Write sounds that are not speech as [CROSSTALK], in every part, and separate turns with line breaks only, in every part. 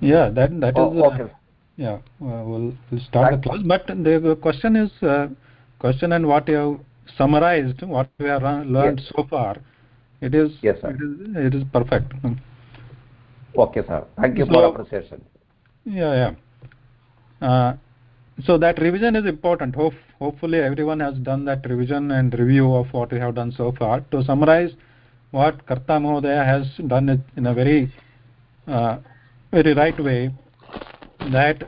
yeah that that
oh,
is.
Uh,
yeah uh, we'll, we'll start the class. but the question is uh, question and what you have summarized what we have learned
yes.
so far it is
yes sir.
it is it is perfect.
Okay sir. Thank you
so,
for appreciation.
Yeah yeah. Uh, so that revision is important. Hope, hopefully everyone has done that revision and review of what we have done so far. To summarize what karta mohodaya has done it in a very uh, very right way that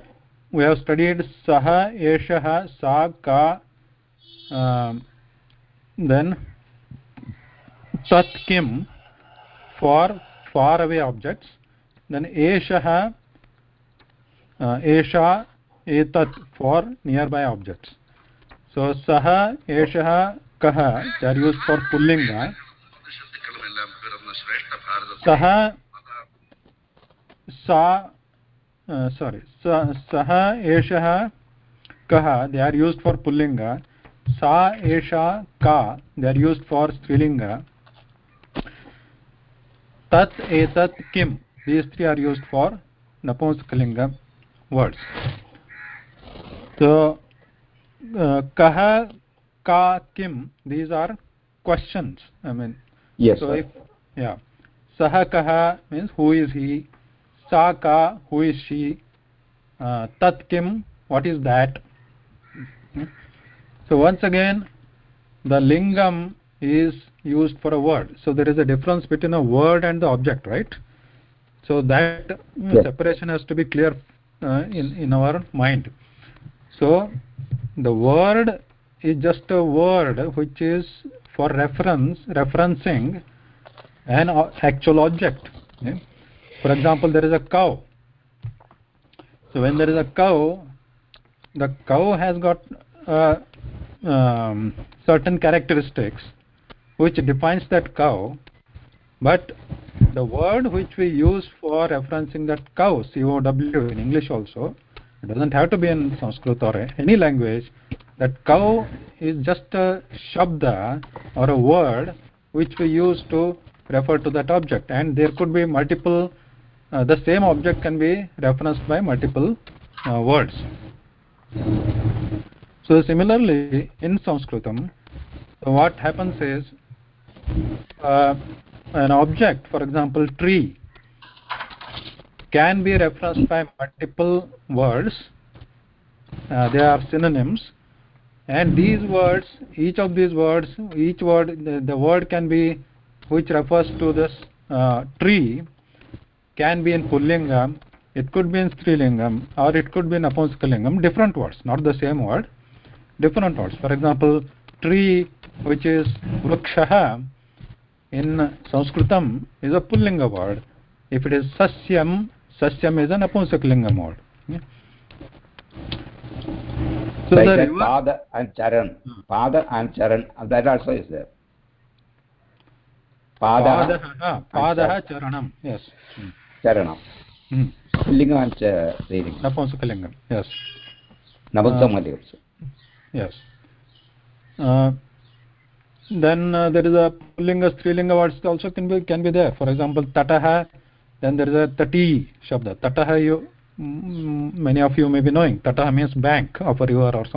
we have studied saha eshah sa ka um, then tat kim for far away objects then eshah uh, esha etat for nearby objects so saha eshah kah are used for pullinga saha सा uh, सारि सः एषः कः दे आर् used for पुल्लिङ्ग। सा एषा का दे आर् used for स्त्रीलिङ्ग। तत् एतत् किं these three are used for नपुंसकलिङ्ग words तो uh, कः का किं these are questions i mean
yes
so
sir.
if yeah saha who is she uh, tat kim what is that? So once again the lingam is used for a word. So there is a difference between a word and the object right? So that
yes.
separation has to be clear uh, in in our mind. So the word is just a word which is for reference referencing an actual object. Okay? For example there is a cow. So when there is a cow the cow has got uh, um, certain characteristics which defines that cow. But the word which we use for referencing that cow cow in english also it doesn't have to be in sanskrit or any language. That cow is just a shabda or a word which we use to refer to that object. And there could be multiple uh, the same object can be referenced by multiple uh, words. So similarly in sanskritam what happens is uh, an object for example tree can be referenced by multiple words. Uh, they are synonyms. And these words each of these words each word the, the word can be which refers to this uh, tree can be in pullingam it could be in strilingam or it could be in napunskalingam different words not the same word different words. For example tree which is vrukshah in sanskritam is a pullinga word. If it is sasyam sasyam is an napunskalingam word. Yeah?
so like that pada and charan. Hmm. Pada and charan uh, that also is there.
Pada pada charanam. Yes hmm.
चरणं पुल्लिङ्गं च
स्त्रीलिङ्गं नपुंसकलिङ्गं
yes नपुंसकमध्ये
yes then there is a पुल्लिङ्ग स्त्रीलिङ्ग words also can be can be the for example तटः then there is a तटी शब्द तटः you many of you may be knowing तटः means bank of a river or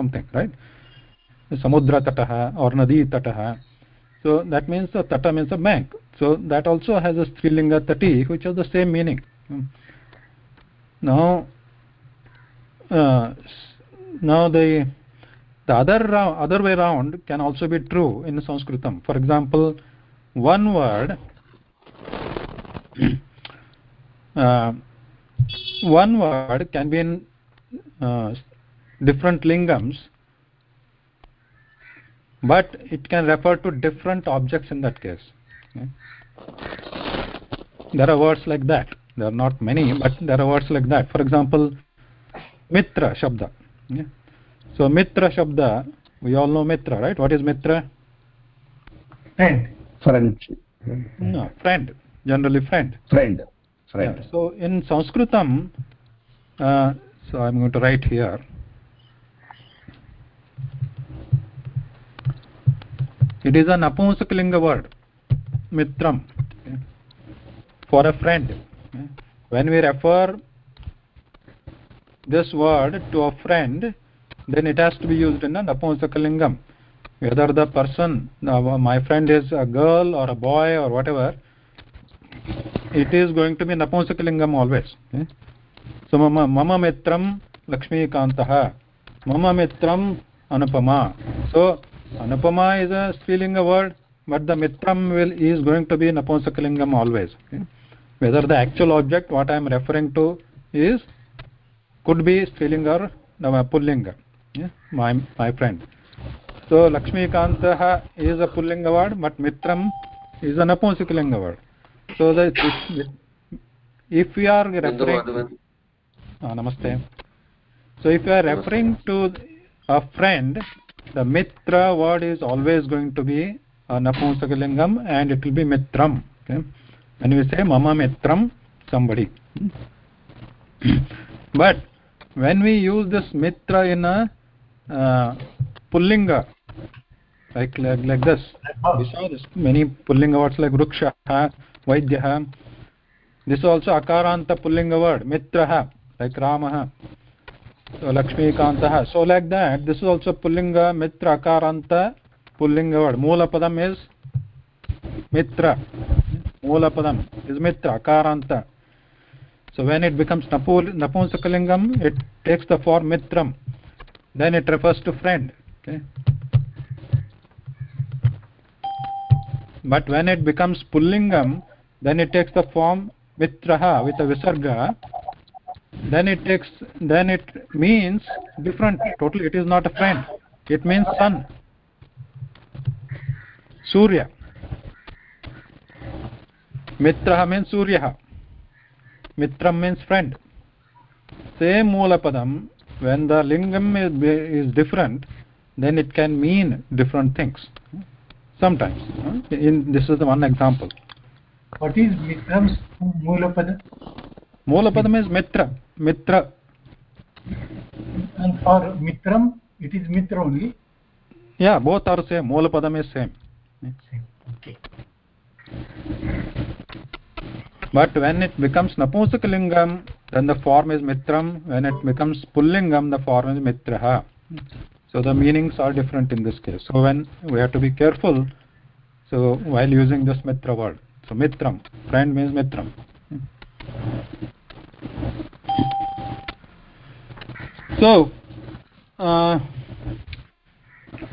so that means तट means a bank so that also has a strilinga tati which has the same meaning. Now uh, now the the other other way around can also be true in sanskritam. For example one word [CLEARS THROAT] uh, one word can be in uh, different lingams but it can refer to different objects in that case. Okay? There are words like that. There are not many but there are words like that. For example mitra shabda. Okay? so mitra shabda we all know mitra right? What is mitra?
Friend. Friend.
No friend. Generally friend.
Friend. Friend.
Yeah. so in sanskritam uh, so i'm going to write here. It is a napumsakalinga word mitram for a friend when we refer this word to a friend then it has to be used in a napunsakalingam whether the person uh, my friend is a girl or a boy or whatever it is going to be napunsakalingam always so mama mama mitram lakshmikantah mama mitram anupama so anupama is a strilinga word but the mitram will is going to be napunsakalingam always okay? whether the actual object what i am referring to is could be strilinga or pullinga yeah? my my friend. So lakshmikantah is a pullinga word but mitram is a napunsakalinga word. So the if we are referring uh, namaste. So if you are referring to a friend the mitra word is always going to be नपुंसकलिंगम and it will be मित्रम any मम मित्रम somebody but when we use this Mitra in पुलिंग many पुलिंग words like वृक्ष वैद्य this also अकारांत पुलिंग word Mitra like Ram Lakshmikant so like that this also pulling मित्र अकारांत पुल्लिंग वर्ड मूल पदम इज़ मित्र मूल पदम इज़ मित्र अकारांत सो व्हेन इट बिकम्स नपुंसकलिंगम it takes the form Mitram then it refers to friend but when it becomes पुल्लिंगम then it takes the form मित्रः विद विसर्ग then it takes, then it means different. Totally, it is not a friend. It means son. सूर्य। मित्र mean सूर्य। मित्र means friend सें मूलपद when the lingam is different then it can mean different things sometimes in this is one example
what is मित्र
मूलपद मूलपद mean मित्र मित्र
and for mitram it is mitra only?
Yeah both are same. Mola is same.
Okay
but when it becomes napunsakalingam then the form is mitram. When it becomes pullingam the form is mitraha. So the meanings are different in this case. So when we have to be careful so while using this mitra word. So mitram. Friend means mitram. So uh,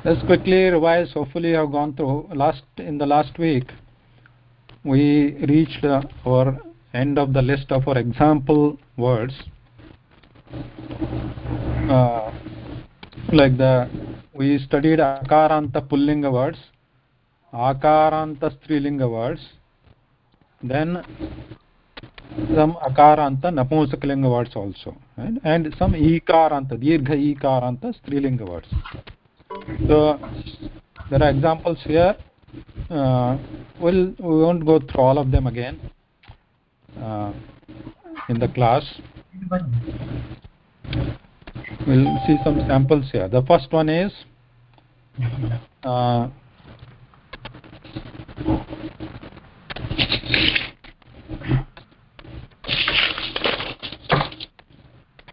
let's quickly revise. Hopefully you have gone through. Last in the last week we reached uh, our end of the list of our example words. Uh, like the we studied akaranta pullinga words akaranta strilinga words then some akaranta napunsakalinga words also right? and some ikaranta dirgha ikaranta strilinga words so there are examples here. Uh, we'll, we won't go through all of them again uh, in the class. We'll see some samples here. The first one is uh,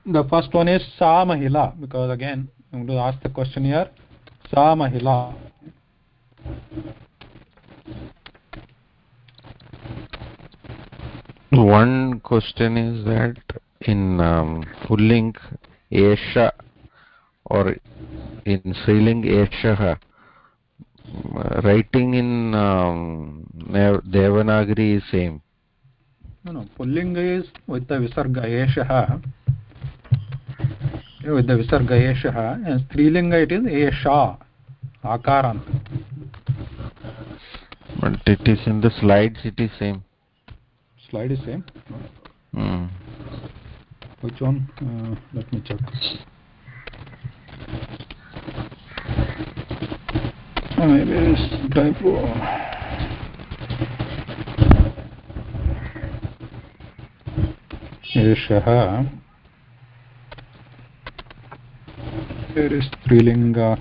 the first one is sa mahila because again i'm going to ask the question here सा महिला
one question is that in pulling एष और in श्रीलिंग एष writing in Devanagari same
no is विसर्ग एष with the visarga eshah and strilinga it is esha akarant
but it is in the slides it is same
slide is same
mm.
which one uh, let me check oh, maybe it's typo एषः there is strilinga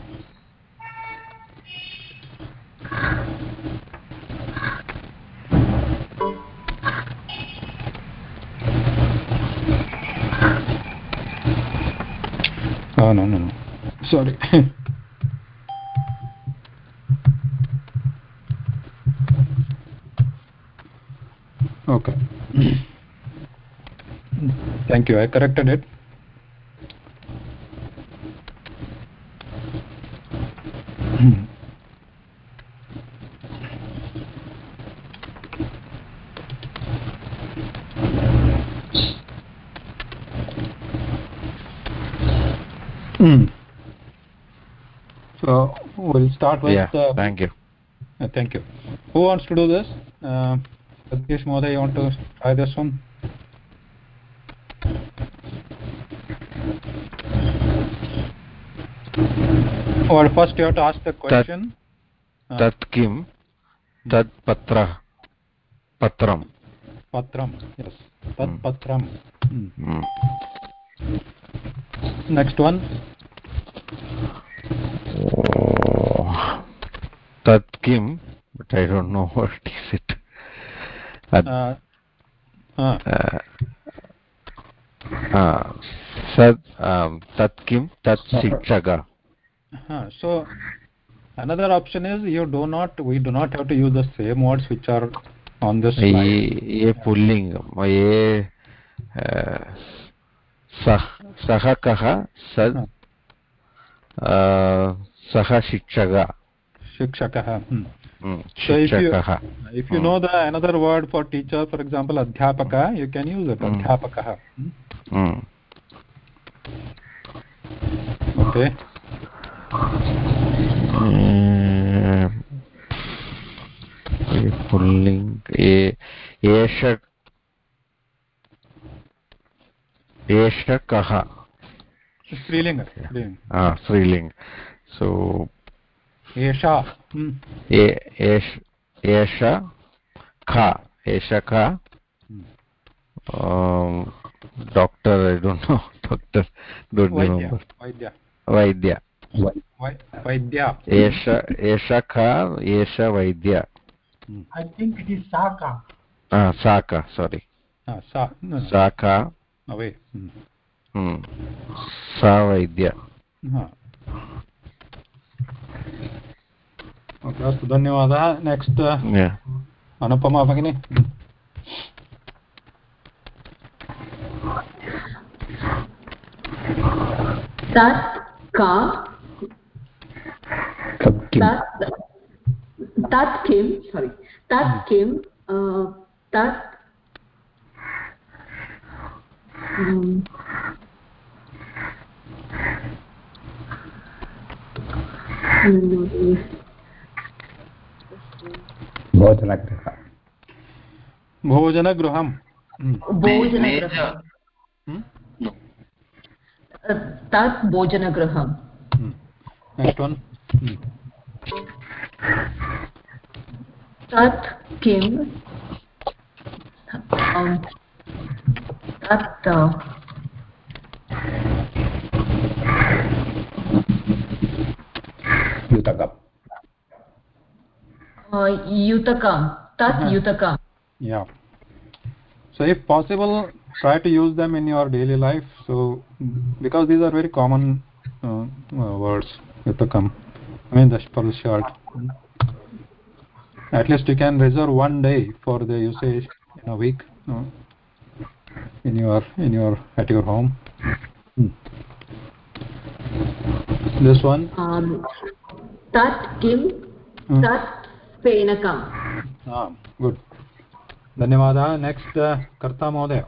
oh ah, no no no. Sorry. [LAUGHS] Okay. Thank you. I corrected it start with
yeah,
uh,
thank you.
Uh, thank you. Who wants to do this? Uh, mother, you want to try this one? Well first you have to ask the question. Tat,
tat kim? Tat patra. Patram.
Patram yes. Tat
mm.
patram. Mm.
Mm.
next one.
Oh. तत् किं but i don't know what is it Ad-
uh, uh,
uh, uh, सत् um, तत् किं तत् शिक्षक
uh, so another option is you do not we do not have to use the same words which are on this slide
ये ये पुल्लिङ्गं ये अ, सः सः कः स
Huh.
अ, सः शिक्षक। शिक्षकः
if you know the another word for teacher for example
अध्यापक
यु केन्
यूस्
इट्
अध्यापकः ओके पुल्लिङ्ग् एष एष कः स्त्रीलिङ्ग स्त्रीलिङ्ग सो
esha hmm.
ए- एष एष ख एष ख doctor I don't know doctor don't
vaidya
remember
vaidya
Vaidya
Vai- vaidya
एष एष ख एष वैद्य
I think it is Saka.
सा क सोरि
ah sa no, no.
सा क
away hmm.
Hmm. सा वैद्य
हा. अस्तु धन्यवादः. नेक्स्ट्
uh,
अनुपमा भगिनि.
तत् किं सोरि तत् किं तत्
भोजनगृह
भोजनगृहं हम्म. हम्म?
तत् भोजनगृहं
हम्म. Next one.
तत् किं तत्
युतकम्
अ, युतकं तत्
Uh-huh.
युतकं
yeah so if possible try to use them in your daily life so because these are very common uh, uh, words yutakam i mean the for the shirt at least you can reserve one day for the usage in a week uh, in your in your at your home Hmm. this one
आम्, तत् किं तत्
फेनकम् good धन्यवादः next कर्ता महोदय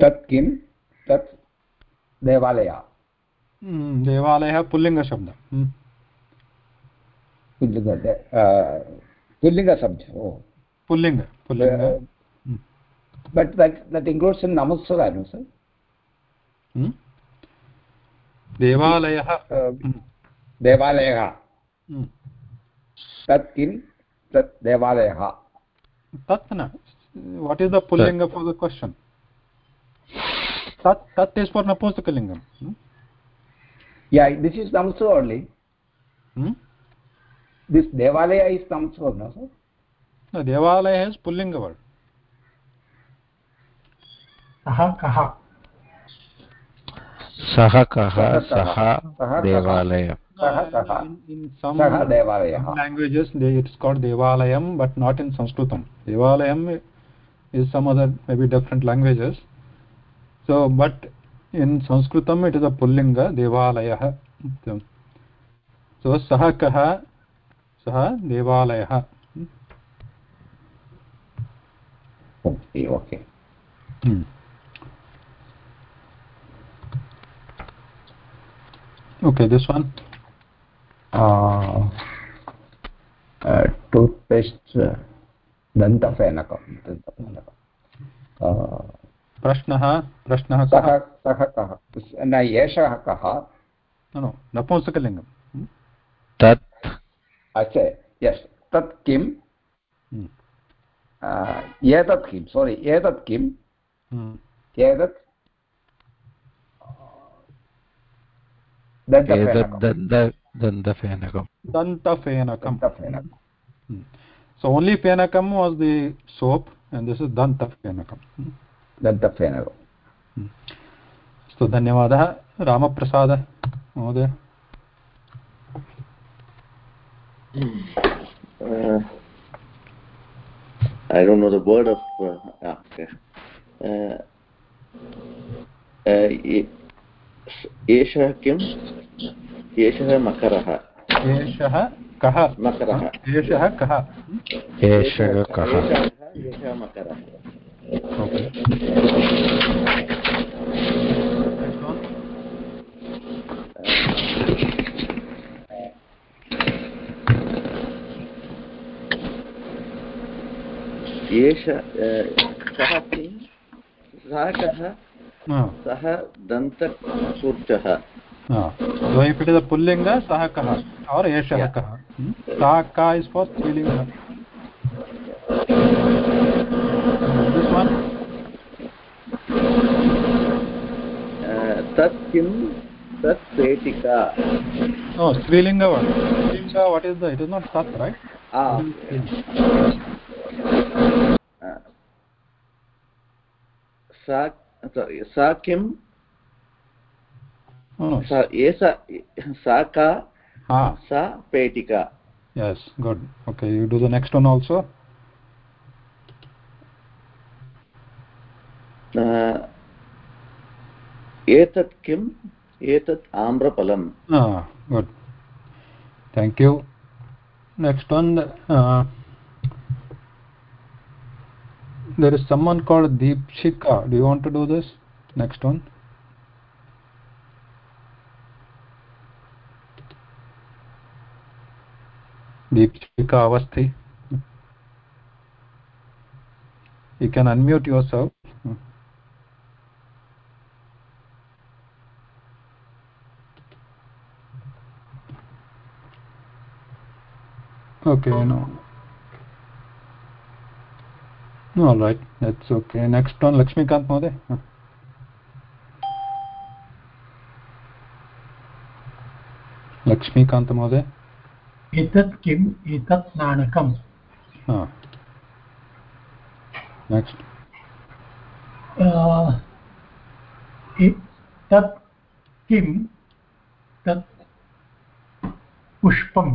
तत् किं तत् देवालय
देवालयः पुल्लिङ्गशब्दः
पुल्लिङ्ग पुल्लिङ्गशब्द ओ
पुल्लिङ्ग पुल्लिङ्ग
but that that includes in नमस्कार
सर् देवालयः। हम्म।
देवालयः।
हम्म।
तत् किं तत् देवालयः।
तत् न वाट् इस्
द पुल्लिङ्ग् फार् द क्वशन्
तत्
तत् इस् फार् नपुस्तकलिङ्गं या दिस्
इस् दम्सु ओन्लि दिस् देवालय
इस् दम्सु
देवालयः इस्
पुल्लिङ्ग् वर्ड्
सह
कह सह
देवालय।
इट्स देवालय
बट नॉट इन
संस्कृत देवालय
some may be different languages so but in Sanskrit it is a
pulling so
सह okay this one.
टूत्पेस्ट् दन्तफेनकं दन्तफेनकं
प्रश्नः प्रश्नः
सः सः कः न एषः कः
no no नपुंसकलिङ्गं?
तत्
अच्छा यस् तत् किं
Hmm.
एतत् किं सोरि एतत् किं
Hmm.
एतत् दन्तफेनकं
दन्तफेनकं
Hmm. so only fenakam was the soap and this is dantafenakam Hmm.
दन्तफेनकं
अस्तु धन्यवादः रामप्रसाद महोदय
Uh, I don't know the word of. Uh, ah, okay. Uh, uh, एषः किम्? एषः मकरः।
एषः कः?
मकरः।
एषः कः?
एषः कः?
एषः मकरः। एष सः किं सः कः? सः दन्तसूर्चः
पुल्लिङ्ग
सः
कः? और् एषः कः? सः का इस् फोर् स्त्रीलिङ्ग?
तत् किं? तत् पेटिका।
ओ स्त्रीलिङ्ग what स्त्रीलिङ्ग what is the it is not तत्
रैट् सा सा किं
no no
सा एषा सा का
ha
सा पेटिका
yes good okay you do the next one also
अ, एतत् किम् एतत् आम्रफलम्
ah good thank you next there is someone called deepshika do you want to do this? Next one. Deepshika avasthi. You can unmute yourself. Okay no no all right that's okay next one lakshmikant mohoday Huh. Laxmikant महोदय
एतत् किम् एतत् नाणकम्
हा next
अ, तत् किं तत् पुष्पं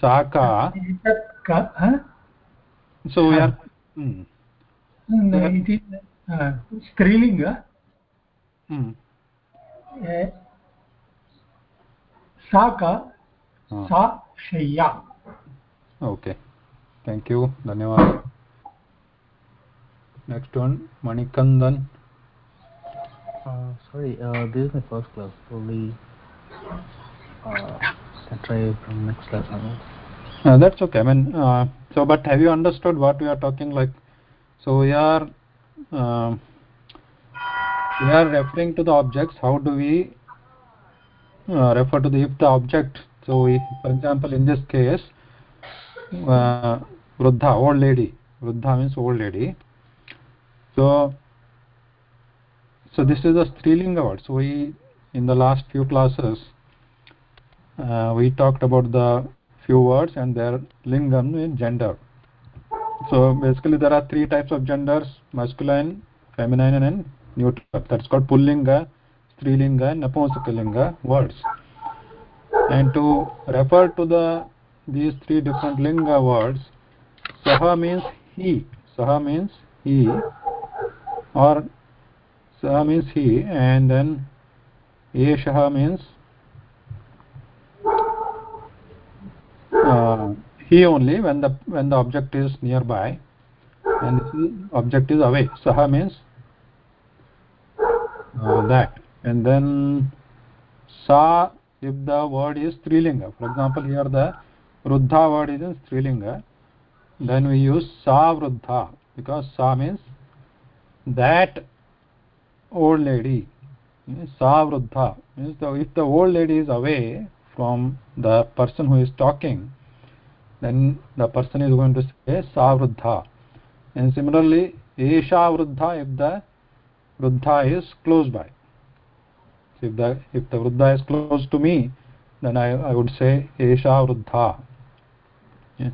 Saka. So we are. Hmm.
hmm it is uh, Strilinga.
Hmm.
Uh, Saka.
Ah.
Sa Shaya.
Okay. Thank you. Dhanyavad. Next one, Manikandan.
Uh, sorry, uh, this is my first class. Only. Uh, Try from next class.
Uh, that's okay. I mean, uh, so but have you understood what we are talking like? So we are uh, we are referring to the objects. How do we uh, refer to the if the object? So we, for example, in this case, uh, old lady. Vruddha means old lady. So so this is a strilinga word. So we in the last few classes uh, we talked about the few words and their lingam in gender. So basically there are three types of genders masculine feminine and neutral. That's called pullinga strilinga and napumsakalinga words. And to refer to the these three different linga words saha means he. Saha means he. Or saha means he and then yeshaha means uh, he only when the when the object is nearby and this object is away. Saha means uh, that. And then sa if the word is strilinga. For example here the ruddha word is in strilinga. Then we use sa vruddha because sa means that old lady. Sa vruddha means the, if the old lady is away from the person who is talking then the person is going to say sa vruddha and similarly esha vruddha if the vruddha is close by. So if the if the vruddha is close to me then i i would say esha vruddha. Yeah.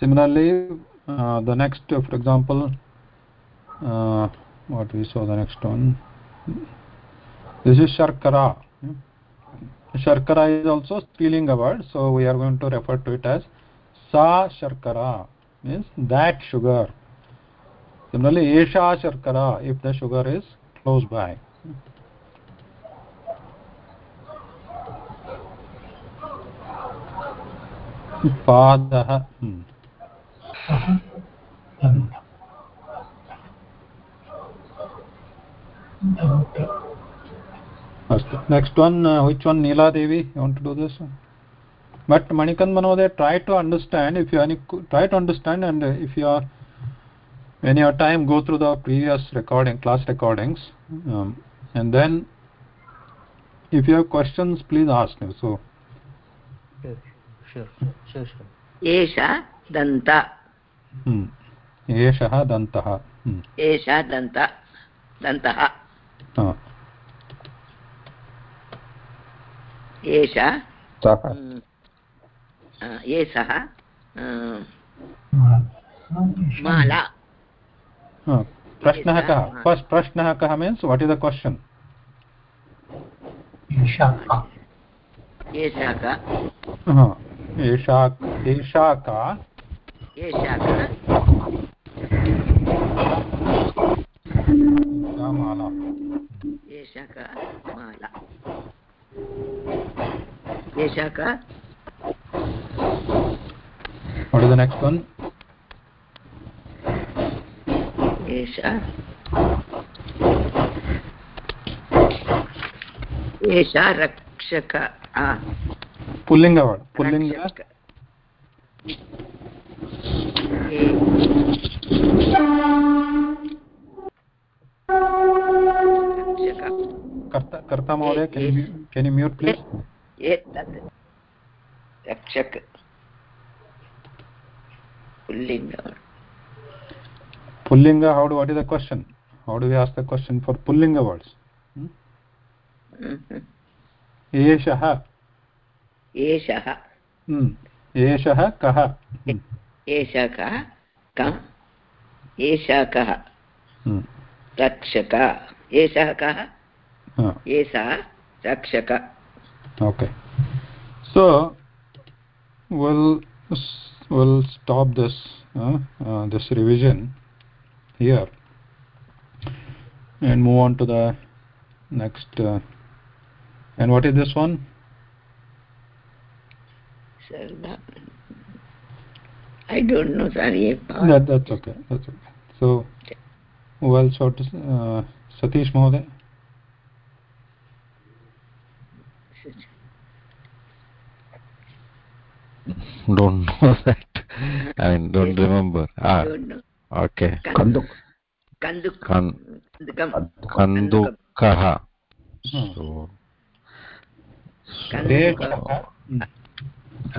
similarly uh, the next for example uh, what we saw the next one. This is sharkara. Sharkara is also strilinga word so we are going to refer to it as सा शर्करा means that sugar similarly एषा शर्करा if the sugar is close by पादः अस्तु next one which one Niladevi you want to do this but manikand manoday try to understand if you any try to understand and if you are when you have time go through the previous recording class recordings um, and then if you have questions please ask me so
sure sure sure sure
एषा दन्त
hmm एषः दन्तः hmm
एषा दन्त दन्तः
ah
एषा
सः
माला।
प्रश्नः कः? First प्रश्नः कः means what is the
question
एषा का?
एषा एषा का
एषा का?
एषा माला
एषा का? माला। एषा का?
what is the next one
esha esha rakshaka ah
pullinga word pullinga कर्ता महोदय केन् यू म्यूट्
प्लीस् रक्षक पुल्लिङ्ग
pullinga how do what is the question how do we ask the question for pullinga words एषः
एषः
hmm. एषः कः hmm.
एषः कः कम् एषः कः
Hmm.
रक्षक एषः कः
Ah,
एषः रक्षक
okay so we'll we'll stop this uh, uh, this revision here and move on to the next uh, and what is this one
Sarva. I don't know, sorry.
that that's okay that's okay so who else want to uh, satish mohoday
don't know [LAUGHS] that. I mean, don't remember. Ah,
don't know
okay.
kanduk
kanduk
Kan-
kandukam
Kandukaha.
Hmm.
So,
kandukam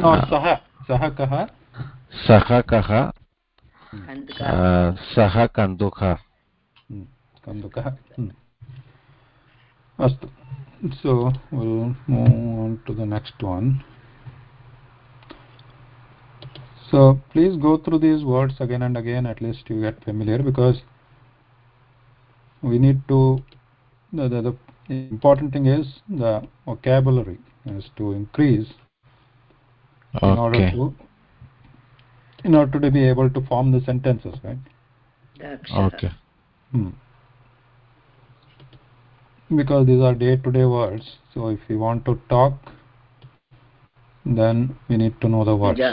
no sah sah kah
सः कः
kanduka
uh, सः कन्दुकः
kandukah hmm. astu so we'll move on to the next so please go through these words again and again at least you get familiar because we need to the, the, the important thing is the vocabulary is to increase in order to in order to be able to form the sentences right
dakshah
Okay.
Hmm. Because these are day-to-day words, so if we want to talk, then we need to know the words.
Ja.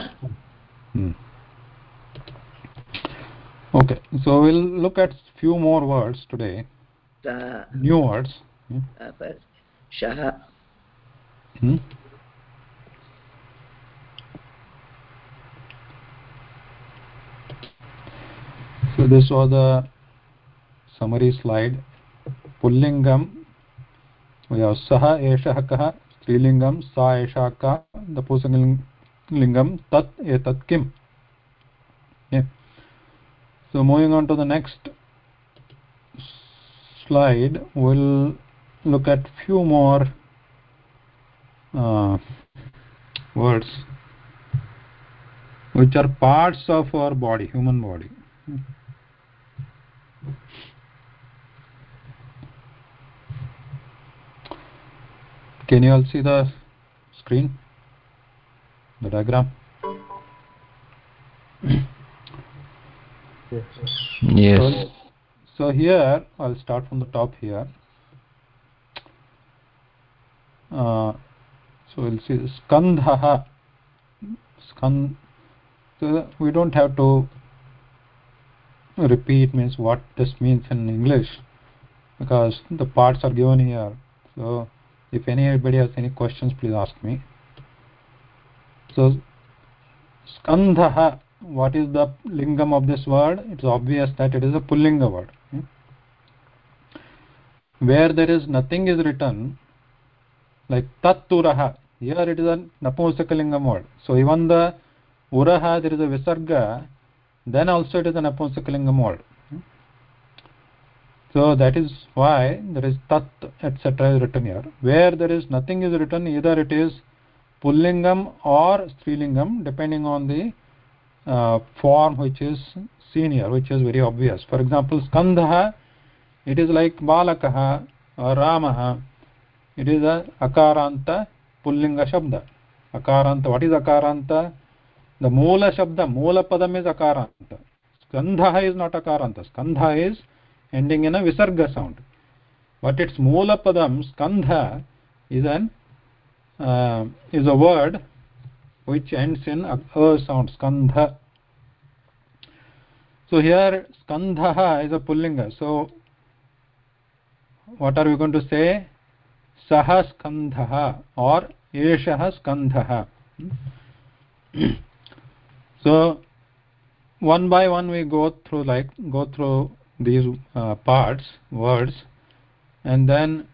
Hmm. Okay, so we'll look at few more words today, new words. Hmm.
apa shah
Hmm. So this was the summary slide. Pullingam. We have saha eshah kah. Strilingam sa esha ka. The Pusangalingam tat etat kim. So moving on to the next slide, we'll look at few more uh, words which are parts of our body human body. Can you all see the screen the diagram
Yes.
Yes.
so here i'll start from the top here uh, so we'll see skandha skand so we don't have to repeat means what this means in english because the parts are given here so if anybody has any questions please ask me so skandha what is the lingam of this word? It's obvious that it is a pullinga word. Hmm? where there is nothing is written like tatturaha here it is a napunsakalinga word. So even the uraha there is a visarga then also it is a napunsakalinga word. So that is why there is tat etc is written here. Where there is nothing is written either it is pullingam or strilingam depending on the uh, form which is seen here which is very obvious for example skandha it is like balakah or ramah it is a akaranta pullinga shabda akaranta what is akaranta the moola shabda moola padam is akaranta skandha is not akaranta skandha is ending in a visarga sound but its moola padam skandha is an uh, is a word which ends in a, a sound skandha. So here skandha is a pullinga so what are we going to say? Sah skandha or eshah skandha. [CLEARS THROAT] So one by one we go through like go through these uh, parts words and then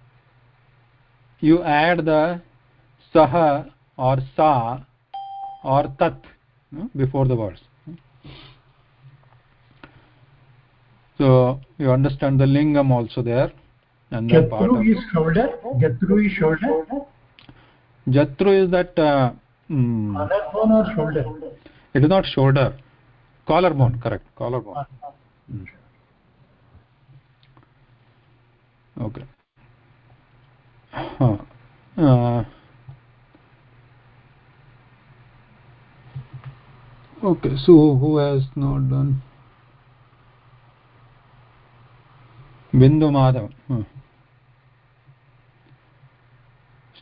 you add the sah or sa or tat before the words so you understand the lingam also there and the part
Jatru
of
is shoulder. Jatru is shoulder.
jatru is that uh, mm,
Collarbone or shoulder?
it is not shoulder collarbone correct collarbone Mm. okay huh. uh, okay so who has not done? Bindu madhav. Huh.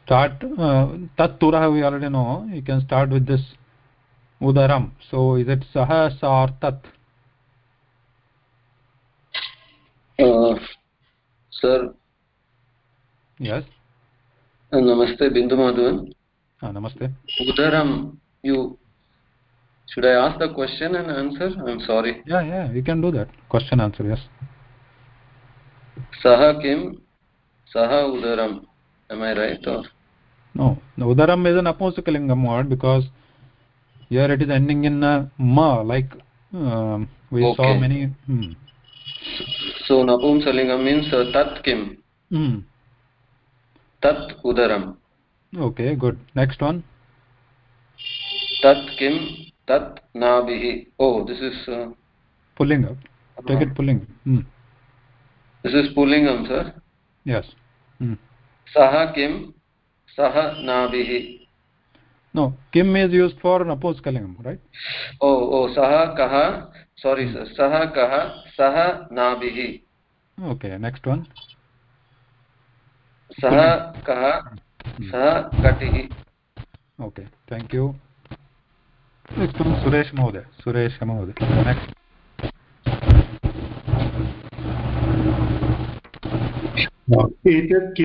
start uh, tat turah we already know. You can start with this udaram. So is it sah sa or tat?
Uh, sir,
yes.
Uh, namaste, Bindu Madhavan.
ah, namaste.
Udaram, you should I ask the question and answer? I'm sorry.
yeah yeah you can do that question answer yes
Saha kim? Saha udaram. Am I right or?
no the udaram is an apostakalingam word because here it is ending in uh, ma like um, we saw
Okay.
many hmm.
So napumsalingam means uh, tat kim?
Hmm.
Tat udaram.
okay good next one
Tat kim? Tat nabihi. Oh, this is uh,
pullinga take it pulling hmm.
this is pullingam, sir.
yes hmm.
Saha kim? Saha nabihi.
no kim is used for an naposkalingam right
Oh, oh, saha kaha. Sorry, sir. Saha kaha. Saha nabihi.
okay next one
Saha kaha. Saha katihi.
okay thank you Suresh महोदय सुरेश
महोदय next
सख्ती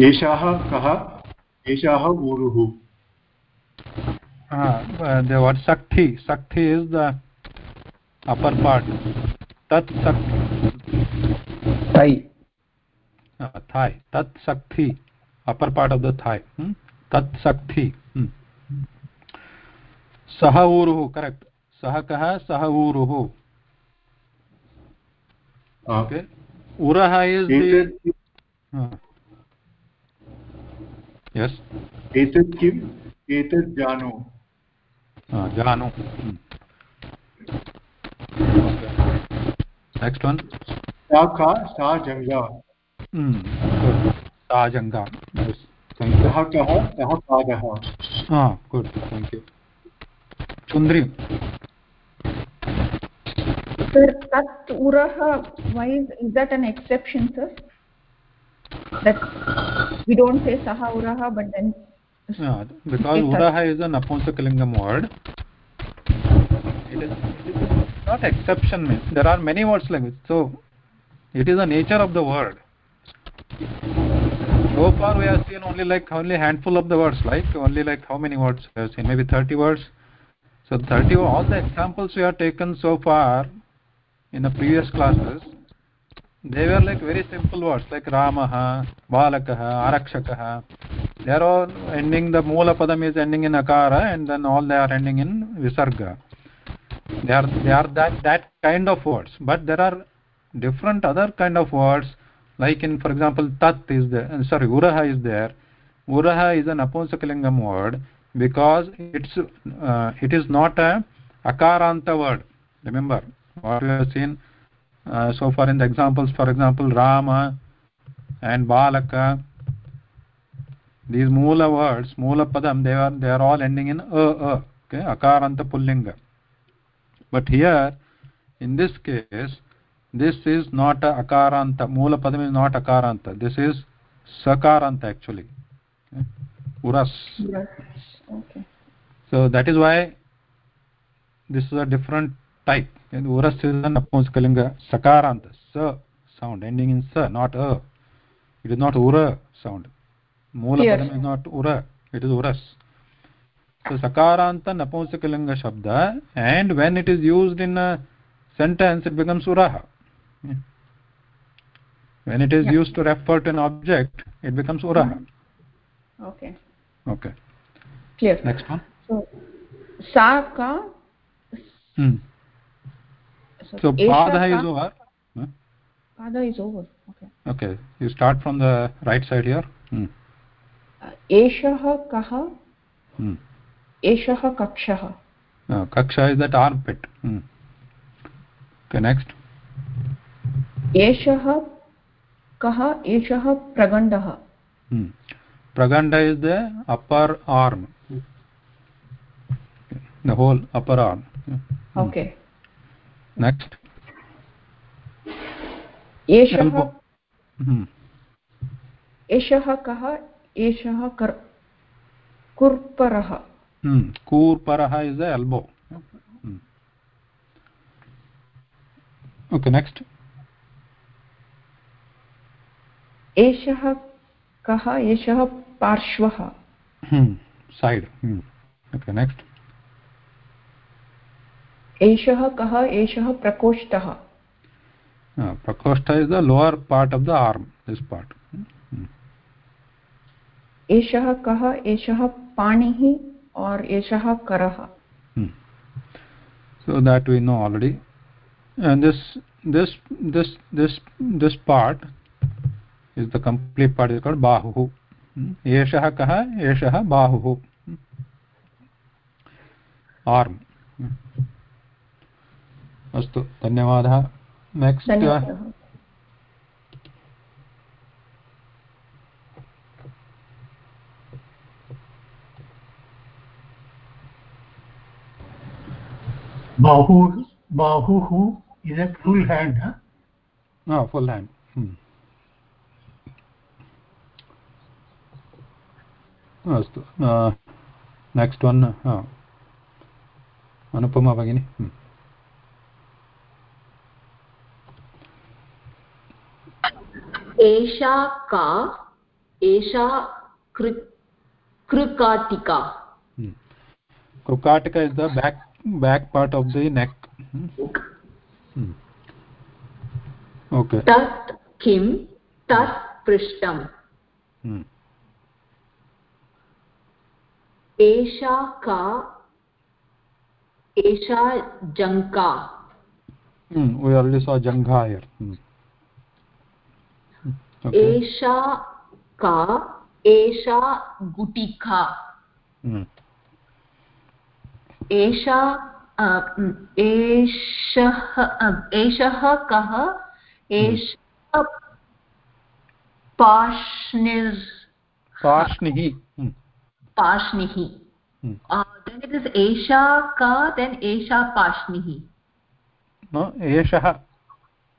एषः कः एषः ऊरुः
शक्ति शक्ति is the upper part तत् शक्ति तत्
शक्ति
uh, upper part of the thigh hmm? tat sakti hmm. सः ऊरुः करेक्ट् सः कः सः ऊरुः ओके उरः इस्
एतत्
यस्
एतत् किम् एतत् जानु
जानु नेक्स्ट् वन्
सा का सा जङ्गा
सा जङ्गा
सः कः सः पादः
good thank you Chundri
sir tat uraha why is, is that an exception sir that we don't say saha uraha but then
Yeah, because uraha is an napunsakalinga word. It is, it is not exception means there are many words like this. So it is the nature of the word. So far we have seen only like only handful of the words, like only like how many words we have seen? Maybe 30 words. So 30 all the examples we have taken so far in the previous classes they were like very simple words like ramah balakah arakshakah they are all ending the moola padam is ending in akara and then all they are ending in visarga they are they are that that kind of words but there are different other kind of words like in for example tat is there uh, sorry uraha is there. Uraha is an apunsakalingam word because it's uh, it is not a akaranta word. Remember what we have seen uh, so far in the examples for example rama and balaka. These moola words moola padam they are they are all ending in a a okay akaranta pullinga. But here in this case this is not a akaranta moola padam is not akaranta. This is sakaranta actually. Eh? Okay? uras.
Okay.
So that is why this is a different type. And uras is an apunskalinga sakaranta. Sa sound ending in sa not a. It is not ura sound. Moola
Yes.
padam is not ura. It is uras. So sakaranta napunsakalinga shabda and when it is used in a sentence it becomes uraha when it is
Yeah.
used to refer to an object it becomes uraha
okay
okay
clear
next one
so sa ka
hmm.
so,
so
esha
pada
ka-
is over huh?
pada is over okay
okay you start from the right side here hmm.
एषः कः
Hmm.
एषः कक्षः
Uh, kaksha is that armpit hmm. okay next
एषः कः? एषः प्रगण्डः।
hmm. प्रगण्ड is the upper arm the whole upper arm. Hmm.
एषः
hmm.
एषः कः? एषः कूर्परः।
Is the elbow okay next
एषः कः? एषः पार्श्वः।
साइड ओके नेक्स्ट
एषः कः? एषः प्रकोष्ठः।
प्रकोष्ठ is the lower part of the arm this part
एषः कः? एषः पाणिः और एषः करः।
So that we know already and this this this this is the complete part is called बाहुः। एषः कः? एषः बाहुः। आर्म्। अस्तु धन्यवादः। uh,
नेक्स्ट्
बाहु बाहुः is a full hand
full hand अस्तु. नेक्स्ट् वन् अनुपमा भगिनी.
एषा का एषा
कृकाटिका. कृकाटिका is the back back part of the neck okay
तत् किं? तत्
पृष्टम्.
एषा का एषा जङ्का एषा का एषा गुटिका एषः एषः कः एषः पाष्णिर् पाष्णिः
pashnihi hmm. uh,
then it is esha ka then esha pashnihi
no Aisha.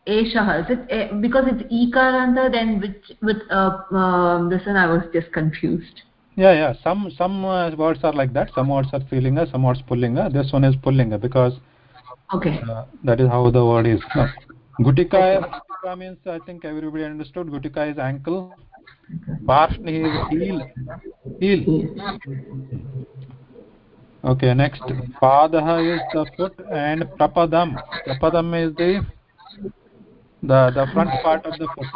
eshah
is it uh, because it's ikaranta then which with uh, um, this one i was just confused.
Yeah yeah some some uh, words are like that. Some words are feelinga some words pullinga this one is pullinga because
okay.
Uh, that is how the word is. No. gutika, gutika means i think everybody understood. Gutika is ankle. Parshni is heel. Heel. Okay, next. Padaha is the foot and Prapadam. Prapadam is the the, the front part of the foot.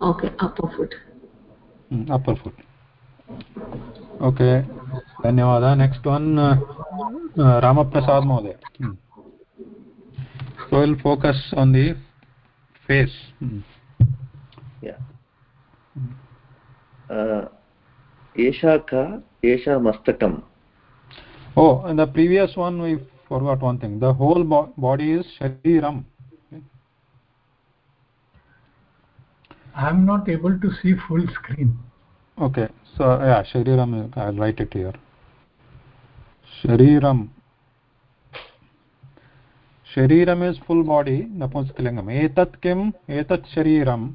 Okay, upper foot.
Hmm, upper foot. Okay, dhanyavada. Next one, uh, uh, Ramaprasad Mohde. Hmm. So we'll focus on the face. Hmm.
Yeah. एषा का एषा मस्तकम्।
ओ the previous one we forgot one thing the whole body is शरीरम्
I am not able to see full screen
okay so शरीरम् I right it your शरीरम् शरीरम् is flu body नपुंसकलिङ्गम् एतत् किम् एतत् शरीरम्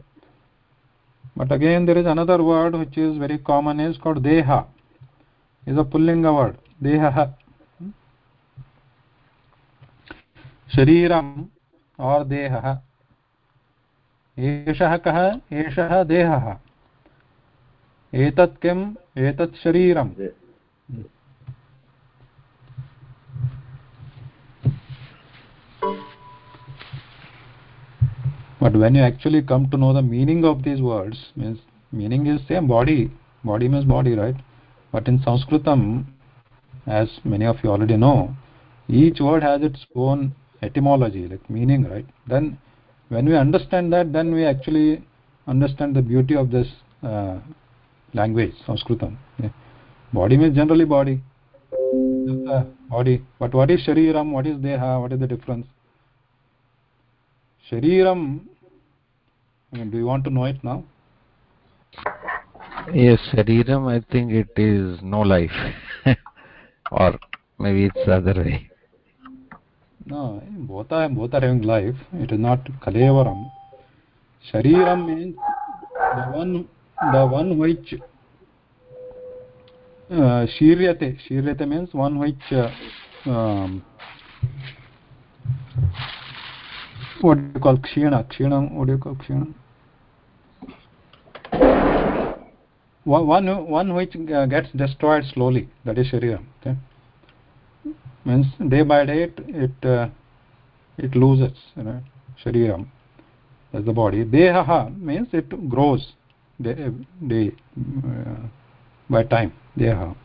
but again there is another word which is very common is called deha is a pullinga word deha shariram or deha एषः कः एषः देहः एतत् किम् एतत् शरीरम् but when you actually come to know the meaning of these words means meaning is same body body means body right? But in sanskritam as many of you already know each word has its own etymology like meaning right? Then when we understand that then we actually understand the beauty of this uh, language sanskritam. Yeah. body means generally body. Uh, body. But what is shariram? What is deha? What is the difference? Shariram do you want to know it now?
Yes, Shariram, I think it is no life. [LAUGHS] or maybe it's the other way.
no both are both are having life. It is not kalevaram. Shariram means the one the one which uh, shiryate. Shiryate means one which uh, um, what do you call kshina? Kshina what do you call kshina one one one which uh, gets destroyed slowly that is shariram okay? Means day by day it it, uh, it loses you know shariram as the body. Deha means it grows day, day uh, by time deha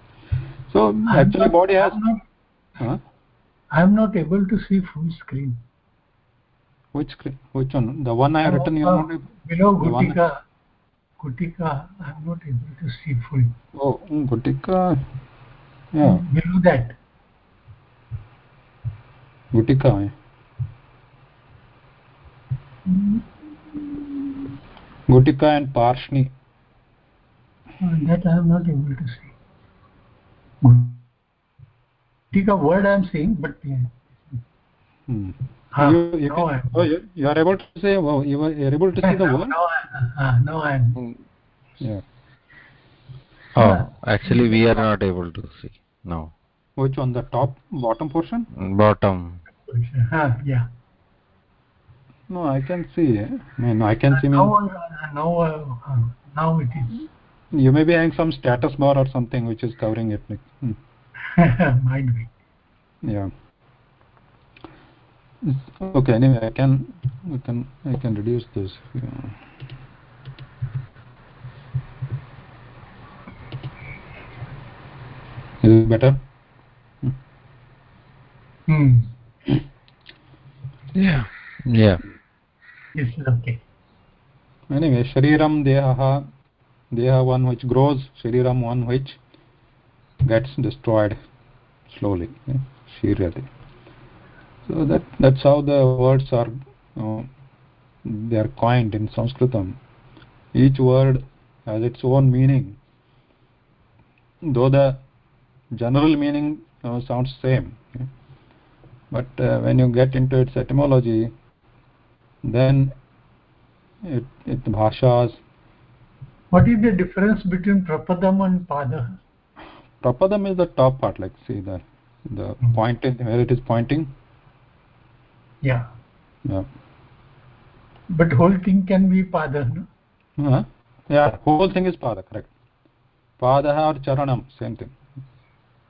so
I'm
actually
not-
body has
I'm not,
huh?
I'm not able to see full screen.
which screen? Which one? The one i have written you
Uh, Below Gutika, Gutika, I'm not able to see full.
oh mm, gutika yeah
Below that,
gutika eh. gutika and parshni
uh, that I am not able to see. Gutika word I am seeing, but yeah.
hmm.
Ah,
you, you,
now
can,
I'm-
oh, you, you are able to say oh, you are able to [LAUGHS] see the
now,
word
now, I- uh, now I am.
yeah
Oh, actually we are not able to see now.
which on the top bottom portion
Bottom.
Uh, yeah.
no i can see eh. i mean i can see
now, uh, now, uh, uh, now it is.
you may be having some status bar or something which is covering it hmm. [LAUGHS]
Might be.
yeah okay anyway i can i can i can reduce this yeah. is it better
Hmm.
Yeah. Yeah.
This is okay.
anyway shariram deha deha one which grows shariram one which gets destroyed slowly yeah? shiryate so that that's how the words are uh, they are coined in sanskritam each word has its own meaning though the general meaning uh, sounds same yeah? but uh, when you get into its etymology then it, it bhashas
What is the difference between prapadam and pada?
prapadam is the top part like see the the
Hmm.
pointing where it is pointing
Yeah.
yeah
But whole thing can be pada, no?
huh? yeah whole thing is pada correct pada or charanam same thing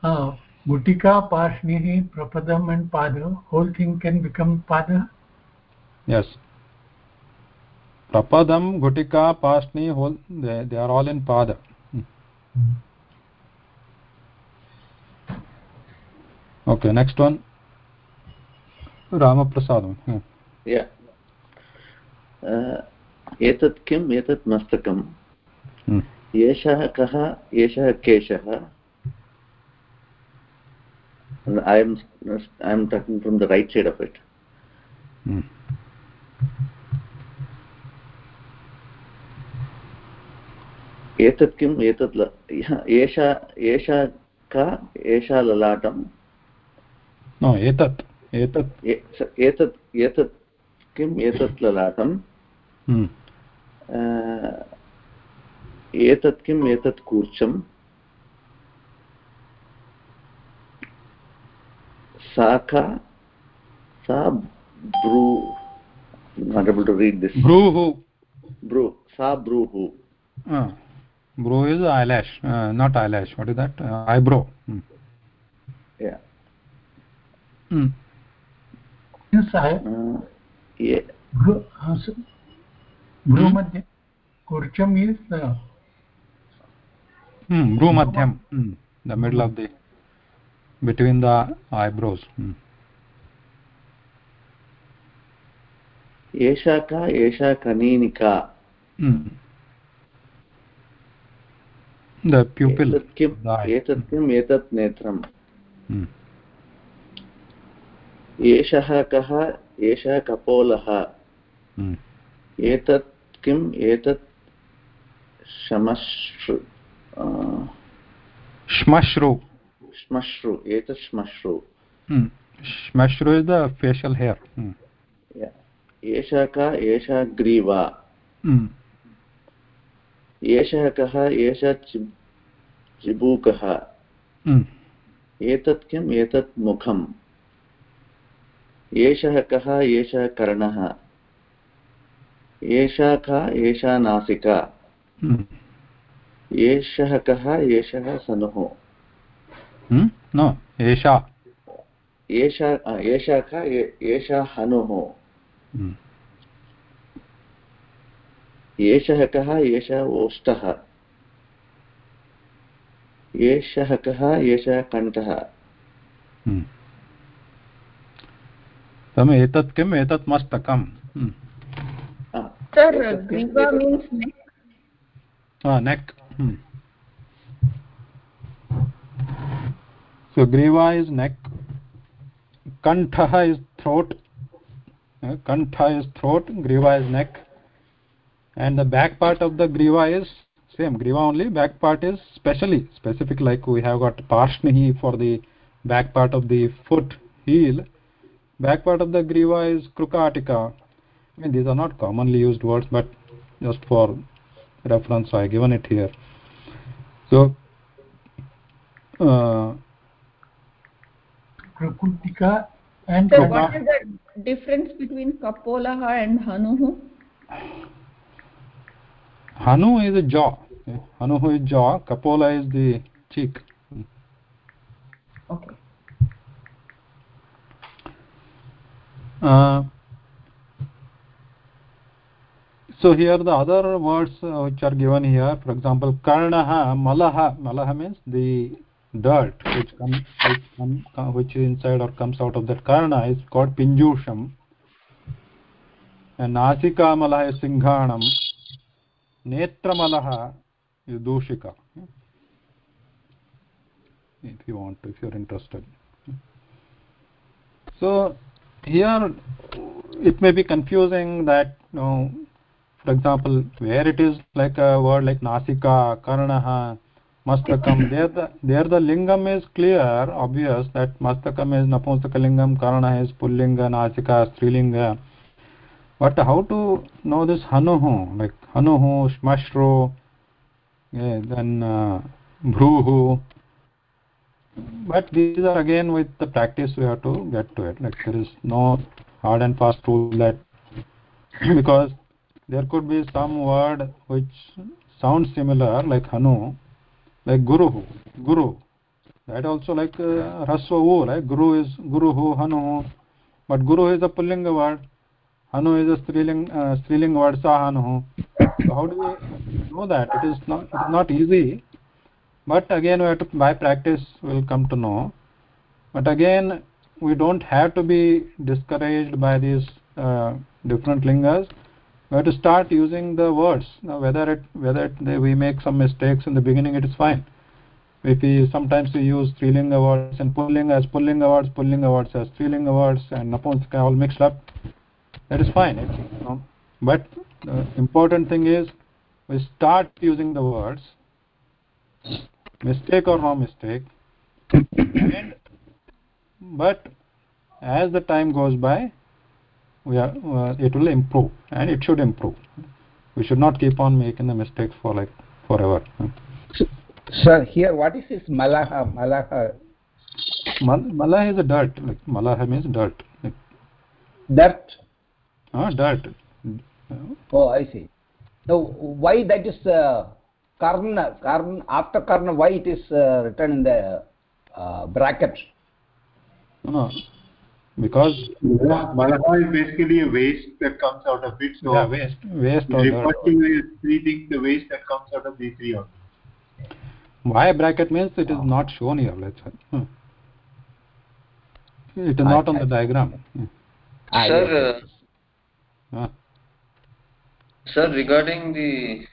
Uh, Gutika, Pashnihi, Prapadam and Pada, whole thing can become Pada.
yes prapadam gutika pasni whole they, they are all in pada Hmm. okay next one
रामप्रसादं एतत् किम्? एतत् मस्तकम् एषः कः? एषः केशः। I am I am the right side of it एतत् किम्? एतत् एषा एषा का? एषा ललाटम्?
एतत्। Etat etat
ए- स- एतत् एतत् किम् एतत् ललाटं
hmm.
अ, एतत् किम् एतत् कूर्चं सा का सा brow not able to read this
bruhu
brew sa bruhu
uh, bro is eyelash uh, not eyelash what is that uh, eyebrow hmm.
yeah
Hmm.
क्यों सः
भ्रूमध्ये कुर्चम् is भ्रूमध्यं the middle of the between the eyebrows
एषा का एषा कनीनिका।
The प्यूपिल्
एतत् किम् एतत् नेत्रम्। एषः कः एषः कपोलः
Hmm.
एतत् किम् एतत् शमश्रु
shmashru
श्मश्रु एतत् श्मश्रु
facial hair hmm.
Yeah. एषा का एषा ग्रीवा. एषः कः एषः चिबूकः
Hmm.
एतत् किम् एतत् मुखम् एषः कः एषः कर्णः। एषा का एषा नासिका।
Hmm.
एषः कः एषः हनुः
hmm? no esha
एषा एषः कः एषः हनुः।
hmm.
एषः कः एषः ओष्ठः। एषः कः एषः कण्ठः।
समय एतत् किम्? एतत् मस्तकम्।
नेक् सो ग्रीवा इस्
नेक् कण्ठः इस् थ्रोट् कण्ठ इस् थ्रोट् ग्रीवा is neck and the back part of the ग्रीवा इस् सेम् ग्रीवा only back part is specially specific like we have got पार्ष्णिः for the back part of the foot heel back part of the griva is krukatika. I mean these are not commonly used words but just for reference i given it here. So uh,
Prakutika and
sir
Krupa.
what is the difference between kapolaha and hanuh
hanu is a jaw. Hanu is jaw kapola is the cheek.
Okay
uh, so here the other words uh, which are given here for example karnaha malaha malaha means the dirt which comes which, come, come, which is inside or comes out of that karna is called pinjusham. And nasika malaha is singhanam. Netramalaha is dushika. If you want to if you're interested. So here it may be confusing that you know for example where it is like a word like nasika karnaha mastakam there the there the lingam is clear obvious that mastakam is napumsaka lingam karna is pullinga nasika strilinga but how to know this hanuhu like hanuhu shmashro yeah, then uh, bhruhu but these are again with the practice we have to get to it. Like there is no hard and fast rule that [COUGHS] because there could be some word which sounds similar like hanu like guru guru. That also like uh, rasva u like guru is guru hanu but guru is a pullinga word. Hanu is a striling uh, striling word sa hanu so how do we know that? It is not it is not easy but again we have to by practice we'll come to know. But again we don't have to be discouraged by these uh, different lingas we have to start using the words. Now whether it whether it, they, we make some mistakes in the beginning it is fine. If we sometimes we use strilinga words and pullinga as pullinga words pullinga words as strilinga words and napunsaka all mixed up that is fine. You know. but the important thing is we start using the words mistake or no mistake [COUGHS] and but as the time goes by we are uh, it will improve and it should improve we should not keep on making the mistakes for like forever
Sir, here what is this malaha? Malaha,
Mal malaha is a dirt like malaha means dirt like,
dirt.
uh, dirt
Oh, I see. Now, why that is uh, karna? Karna after karna, why it is uh, written in the uh, bracket?
no because
Malaha is basically a waste that comes out of it. So
yeah waste waste
it
or
refers
dirt
to three things, the waste that comes out of these three objects.
why bracket means it is not shown here let's say hmm. it is not on the diagram Hmm.
Sir,
yes,
uh, sir, regarding the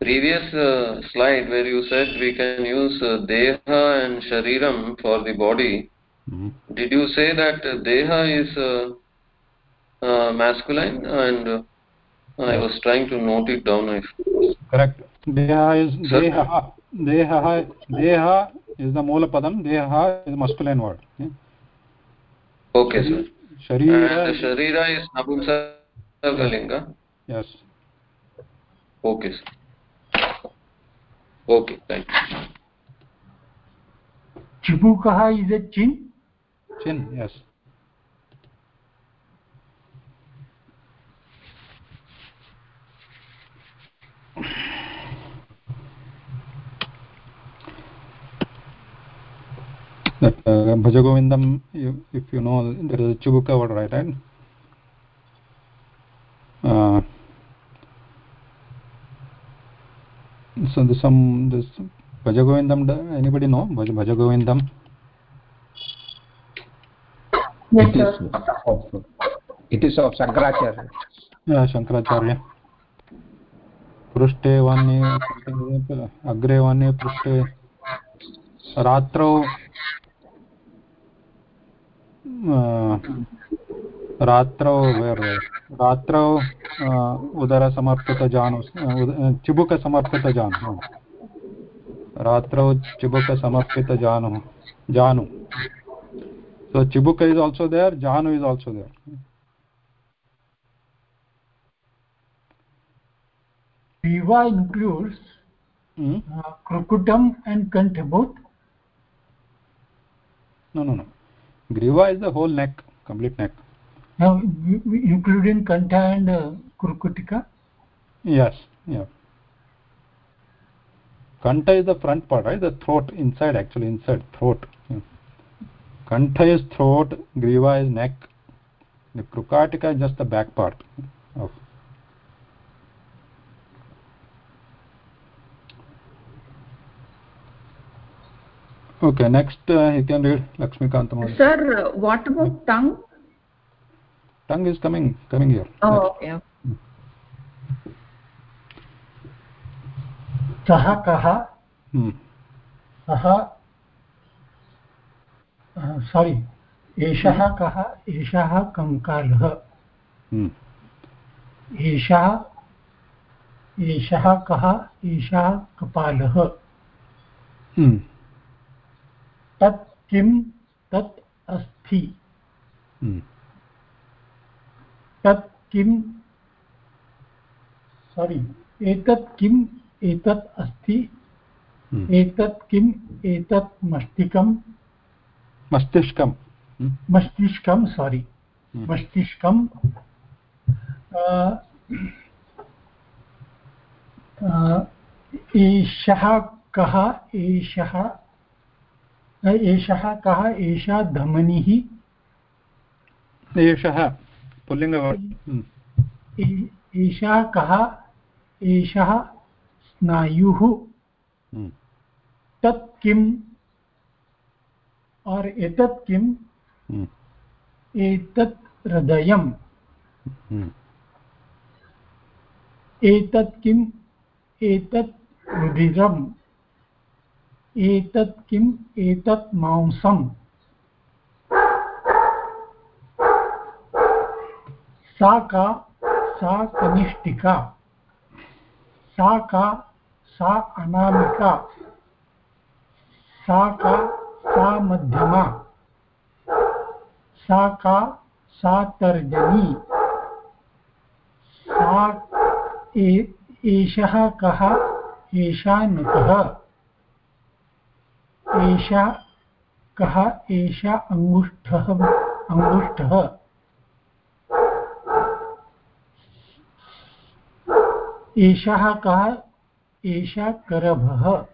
previous uh, slide where you said we can use uh, deha and shariram for the body,
Mhm.
did you say that uh, deha is uh, uh, masculine? And uh, I was trying to note it down. I
correct deha is
Sir?
deha deha deha is the moola padam deha is masculine word yeah?
Okay, sir.
sharira
And sharira is napumsakalinga.
yes
Okay, sir okay thank you.
Chibukah is it chin?
Chin yes. That uh, bhajagovindam if you know there is a Chubuka word right, right? Uh, so there's some this bhajagovindam anybody know Bhaj, bhajagovindam
Yes,
it is
sir.
of it is of Shankaracharya.
yeah shankaracharya पृष्ठे वान्ये अग्रे वान्ये पृष्ठे रात्रौ रात्रौ रात्रौ उदरसमर्पितजानु चिबुकसमर्पितजानु रात्रौ चिबुकसमर्पितजानु जानु so chibuka is also there janu is also there
Viva includes
hmm?
uh, and Kantha both.
no no no griva is the whole neck complete neck
Now, we- we- including kanta and uh, Krukutika.
yes yeah kantha is the front part right the throat inside actually inside throat yeah. kantha is throat griva is neck the krukatika is just the back part of okay next uh, you can read lakshmikant Mahadaya.
Sir, uh, what about tongue?
Tongue is coming coming here
Oh, okay.
कः
hmm.
सः सारी एषः कः एषः कङ्कालः
Hmm.
एषः एषः कः एषः कपालः
Hmm.
तत् किं तत् अस्ति
Hmm.
तत् किं सारी एतत् किम्? एतत् अस्ति।
Hmm.
एतत् किम्? एतत् मस्तिष्कं
मस्तिष्कं hmm.
मस्तिष्कं सारी
Hmm.
मस्तिष्कं एषः कः? एषः एषः कः? एषा धमनिः।
एषः। पुल्लिङ्गवर्ड hmm.
ए- एषः कः एषः स्नायुः।
Hmm.
तत् किम्? और एतत् किम्?
Hmm.
एतत् हृदयम्. एतत् किम्? एतत् रुधिरम्। एतत् किम्? एतत् मांसम्। सा का सा कनिष्ठिका सा का सा अनामिका, सा का सा मध्यमा, सा का सा तर्जनी, सा एषः कः, एषा नखः एषा कः, एषा अङ्गुष्ठः अङ्गुष्ठः एषः कः? एषा करभः।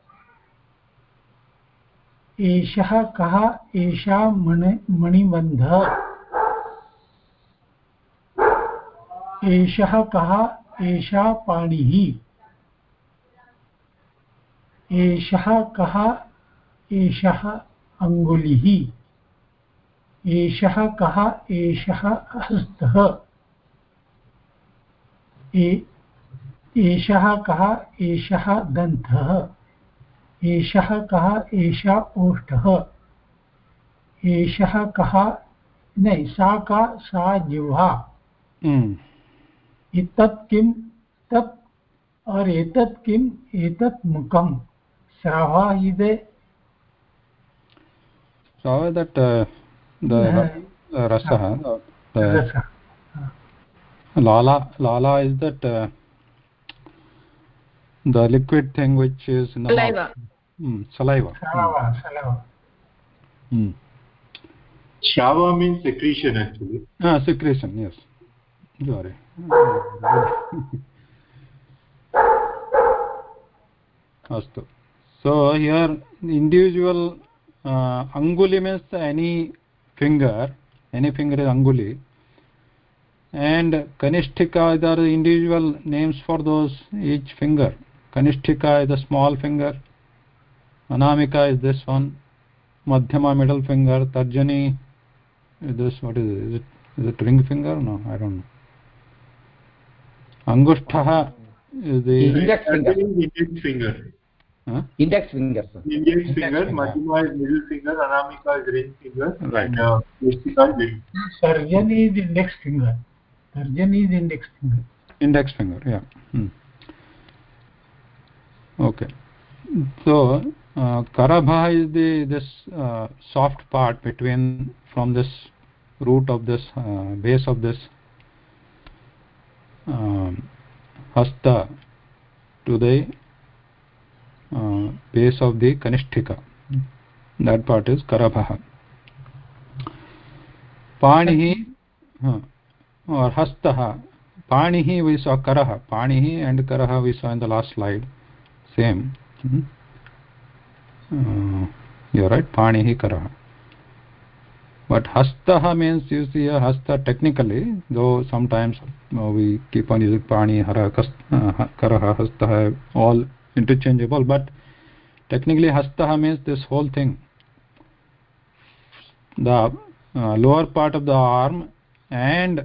एषः कः? मणिबन्धः। एषः कः? पाणिः। एषः कः? एषः अङ्गुलिः। एषः कः? एषः हस्तः। एषः कः एषः दन्तः एषः कः एषा ओष्ठः। एषः कः नहीं सा का सा जिह्वा।
Hmm.
एतत् किं तत् और एतत् किम् एतत् मुखं श्रावा इदे।
So that uh, the
Uh-huh.
uh, rasa, uh, the lala, lala is that uh, the liquid thing which is in the
saliva.
Mm, saliva.
Saliva
mm.
saliva shava means secretion actually.
Ah secretion yes. Sorry [LAUGHS] astu. So here individual uh, anguli means any finger any finger is anguli. And kanishtika are individual names for those each finger kanishtika is the small finger anamika is this one madhyama middle finger tarjani is this what is it is it, is it ring finger no i don't know angushtha is the
Index finger.
Index finger.
huh?
Index finger, sir.
Index,
Index
finger,
finger.
Madhyama is middle finger, Anamika is ring finger,
Right.
and uh, Yastika is ring.
Tarjani is index finger. Tarjani is index finger.
index finger yeah hmm. Okay so uh, karabha is the this uh, soft part between from this root of this uh, base of this um, hasta to the uh, base of the kanishtika that part is karabha panihi huh, or hastah panihi we saw karah panihi and karah we in the last slide same you right पाणी ही कर but हस्त means you see हस्त technically though sometimes we keep on using पाणी हर कर हस्त all interchangeable but technically हस्त means this whole thing the lower part of the arm and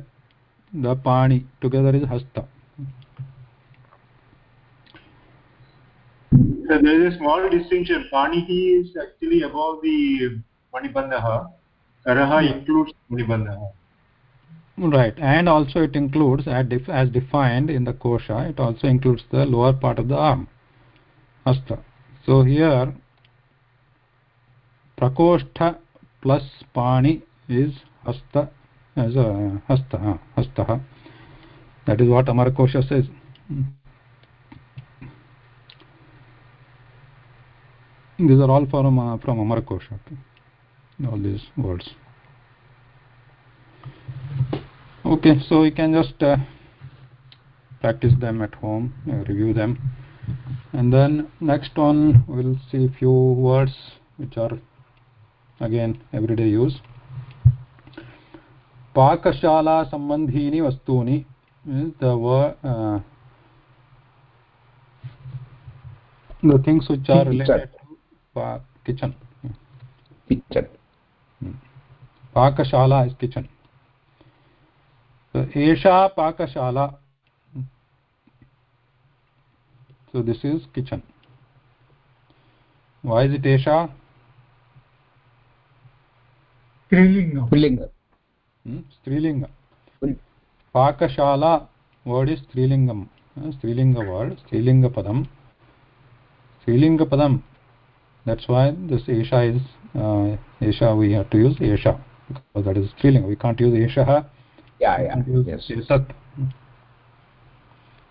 the पाणी टुगेदर इज़
हस्त there is a small distinction. Panihi is actually above the Manibandha. Karaha hmm. includes Manibandha.
right and also it includes as, defined in the kosha it also includes the lower part of the arm hasta so here prakoshtha plus pani is hasta as a hasta hasta that is what amar kosha says hmm. These are all from uh, from amar kosha okay? all these words. Okay so you can just uh, practice them at home uh, review them. And then next one we'll see few words which are again everyday use. Pakashala sambandhini vastuni is the word uh, the things which are related kitchen.
Kitchen.
Hmm. पाकशाला is kitchen. तो एषा पाकशाला। So this is kitchen what is it एषा स्त्रीलिङ्ग स्त्रीलिङ्ग पाकशाला word is स्त्रीलिङ्गं स्त्रीलिङ्ग वर्ड् स्त्रीलिङ्गपदं स्त्रीलिङ्गपदं that's why this esha is uh, esha we have to use esha because that is strilinga we can't use esha
Yeah,
we
yeah. Yes.
esat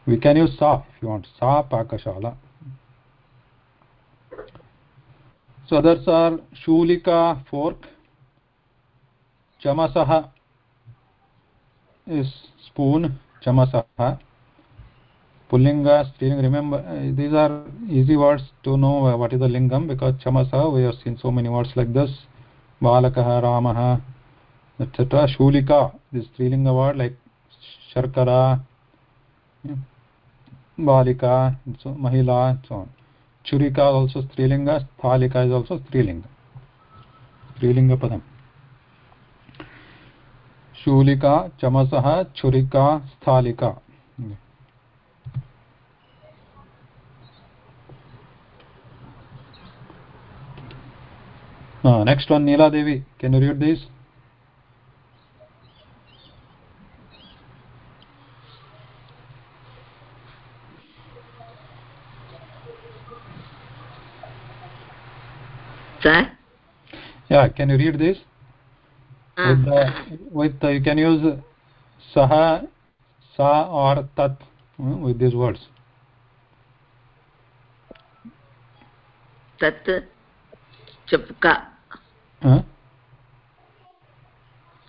we can use sa if you want. Sa pakashala. So others are shulika fork. Chamasah is spoon. Chamasah pullinga strilinga remember uh, these are easy words to know uh, what is the lingam because chamasah we have seen so many words like this balakah ramah etc shulika this strilinga word like sharkara balika so mahila so on churika also strilinga sthalika is also strilinga strilinga padam शूलिका चमसः छुरिका स्थालिका Uh, next one, Neela Devi. Can you read this?
Sir?
Yeah, can you read this?
Uh, ah.
with, the, with the, you can use saha, sa or tat hmm, with these words. Tat,
chapka.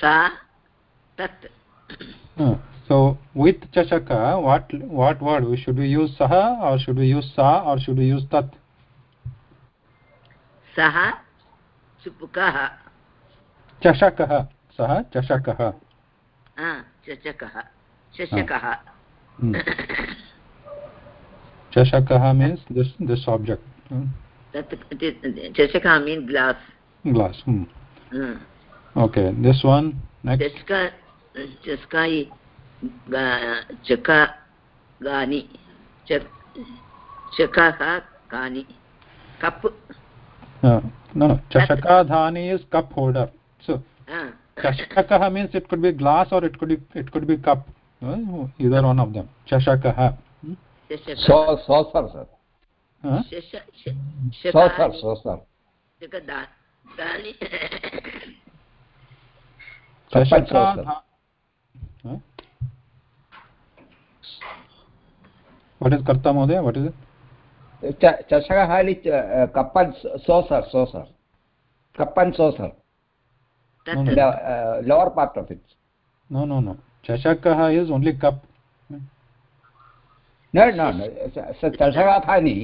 सा so with चषक what what word should use सः or should
use सा
or should use
तत्? सः चषकः।
सः चषकः। चषकः। चषकः। मीन्स् दिस् दिस्
आब्जेक्ट् चषकः mean glass
glass okay this one
चस्कायि चकानि चकः कानि
cup. no
ah,
chashakah means it could be glass or it could be it could be cup uh, either one of them chashakah hmm?
So, saucer, sir.
huh?
Saucer, saucer.
what is karta mohdaya what is it
Chashakah is uh, cup and saucer, saucer. Cup and saucer.
No,
The
no.
uh, lower part of it
no no no चषकः
is only cup न न
चषकाथानि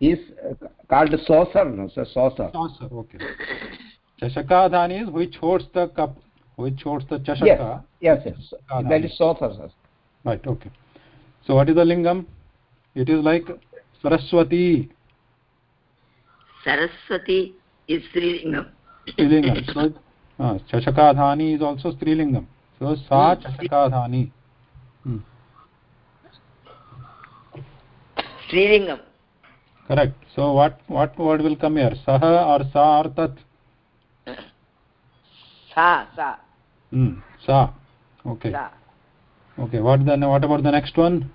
is called saucer saucer
okay चषकाधानि is who holds the cup who holds the okay so what is the लिङ्गम् it is like Saraswati
Saraswati is
Strilingam. So uh, Chachakadhani is also Sri Strilingam. So Sa hmm. Chachakadhani. Hmm.
Sri Strilingam.
Correct. So what what word will come here? Saha or Sa or Tat?
Sa, Sa.
Hmm. Sa. Okay.
Sa.
Okay. What then? What about the next one?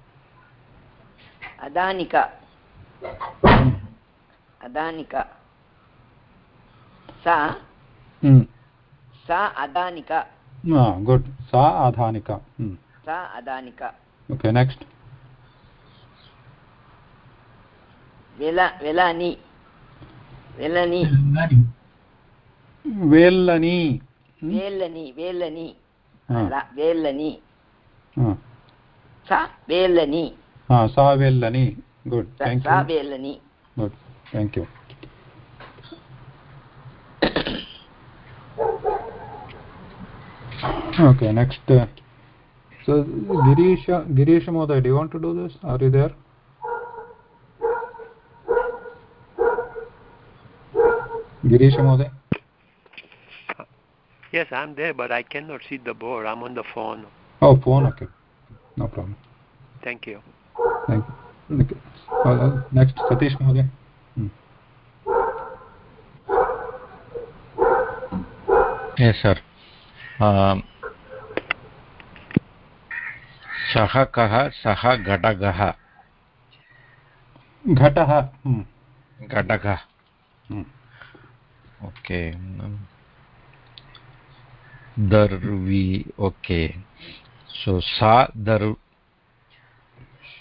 Adanika. Hmm. Adanika. सा
hmm.
सा अदानिका.
Good सा अधानिका
सा अदानिका.
Okay
next वेलानि. वेलनि.
वेल्लनि
वेल्लनि वेल्लनि
वेल्लनि सा
वेल्लनि
hmm. ah.
ah.
सा
वेल्लनि good ah,
सा वेल्लनि
good thank you okay next uh, so girish girish mohoday do you want to do this are you there girish mohoday
Yes, I'm there, but I cannot see the board. I'm on the phone.
oh phone okay no problem
Thank you.
thank you okay. uh, uh, next satish mohoday hmm.
yes sir um, सः कः सः घटकः
घटः.
घटकः
Hmm.
Okay. दर्वी okay. So सा दर्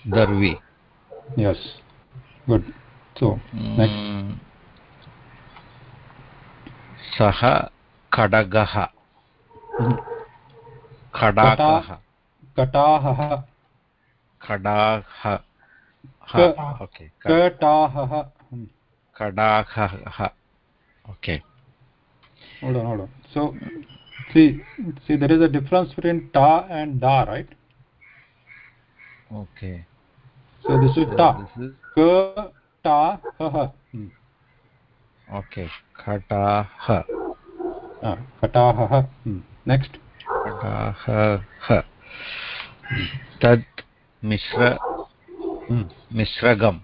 दर्वी।
Yes. Good. So next.
Mm. सः खडगः. खडाकः।
कटाहः
खडाः
क-
okay
कटाहः hmm.
खडाकः okay
hold on hold on so see see there is a difference between ta and da right
okay
so this is ta
this is
ka ta ha ha hmm.
Okay खटाः
ah, katahah hmm. next
खटाः तत् मिश्र
हम्म।
मिश्रगम्।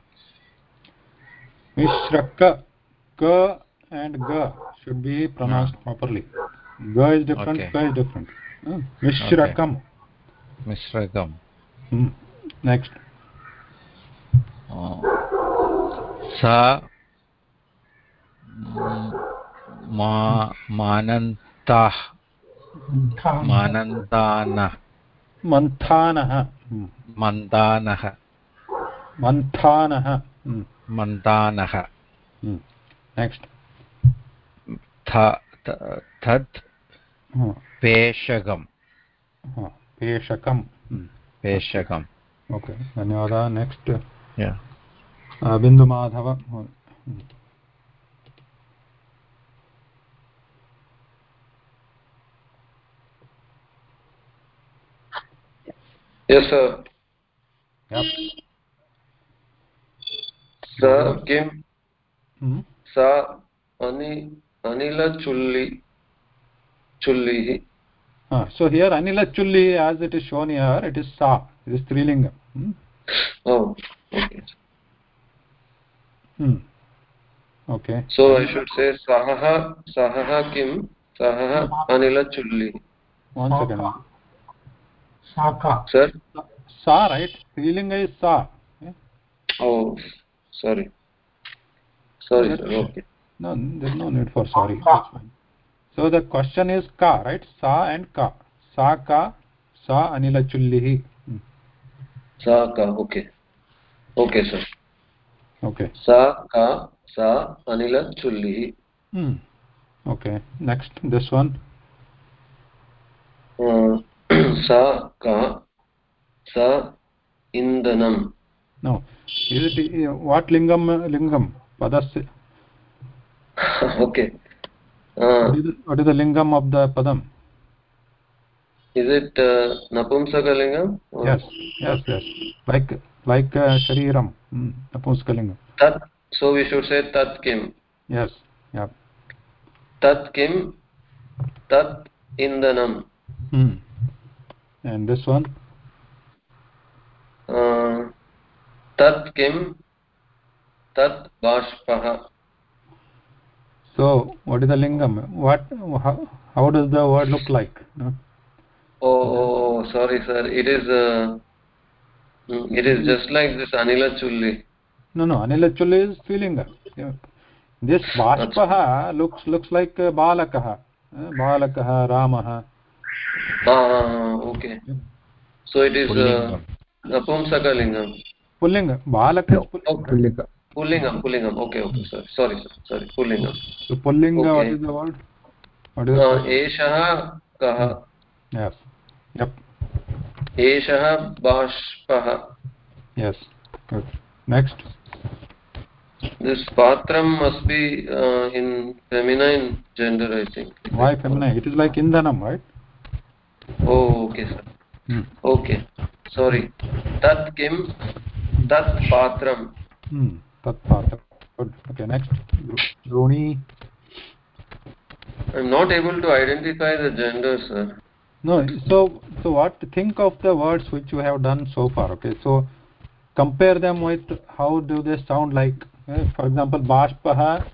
मिश्रक क
and
ग should
be pronounced properly ग is different
क is
different
हम्म। मिश्रकम।
मिश्रगम।
Next हम्म।
सा मानन्ता। मानन्ताना।
मन्थानः।
मन्दानः
मन्थानः। मन्दानः नेक्स्ट्
तत्
पेषकं पेषकं पेषकम्
ओके
धन्यवादः। नेक्स्ट् बिन्दुमाधव। हम्म।
yes sir.
Yep.
sa kim.
Hmm?
sa ani anila chulli chullihi
ah, so here anila chulli as it is shown here it is sa it is strilinga. Hmm?
oh okay.
Hmm. Okay.
So i should say saha saha kim saha anila chulli.
One second.
Saka.
sir
sa right strilinga is sa okay?
oh sorry sorry sir okay
no there's no need for sorry that's fine so the question is ka right sa and ka sa ka sa anila chullihi hmm.
sa ka okay okay sir
okay
sa ka sa anilachulliः
hmm. okay next this one
Uh, सा का सा इन्धनं
no is it uh, what lingam uh, lingam padasya
okay uh,
what is, the, what is the lingam of the padam
is it uh, napumsakalingam or-
yes yes yes like like uh, shariram hmm. napunskalingam
tat so we should say tat kim
yes yeah
tat kim tat indhanam
hmm. And this one
uh, tat kim tat bashpah
so what is the lingam what how, how does the word look like no?
oh, oh, oh sorry sir it is uh, mm, it is just like this anila chulli
no no anilachulli is strilinga yeah. this bashpah looks looks like uh, balakah uh, balakah ramah
ah ah, ah, okay so it is uh, napumsakalingam
pullinga balaka is pullinga
pullingam pullingam okay okay sorry sorry sir sorry pullingam
so pullinga what
Okay.
is the word what is the
uh, एषः कः
yes yep
एषः बाष्पः
yes good next
this patram must be uh, in feminine gender i think
why feminine it is like indhanam right
okay sir. Okay. Sorry. Tat kim? Tat patram.
Hmm. tat patra good. Okay next. Droni
i'm not able to identify the gender sir.
No so so what think of the words which you have done so far okay? So compare them with how do they sound like eh, for example bashpah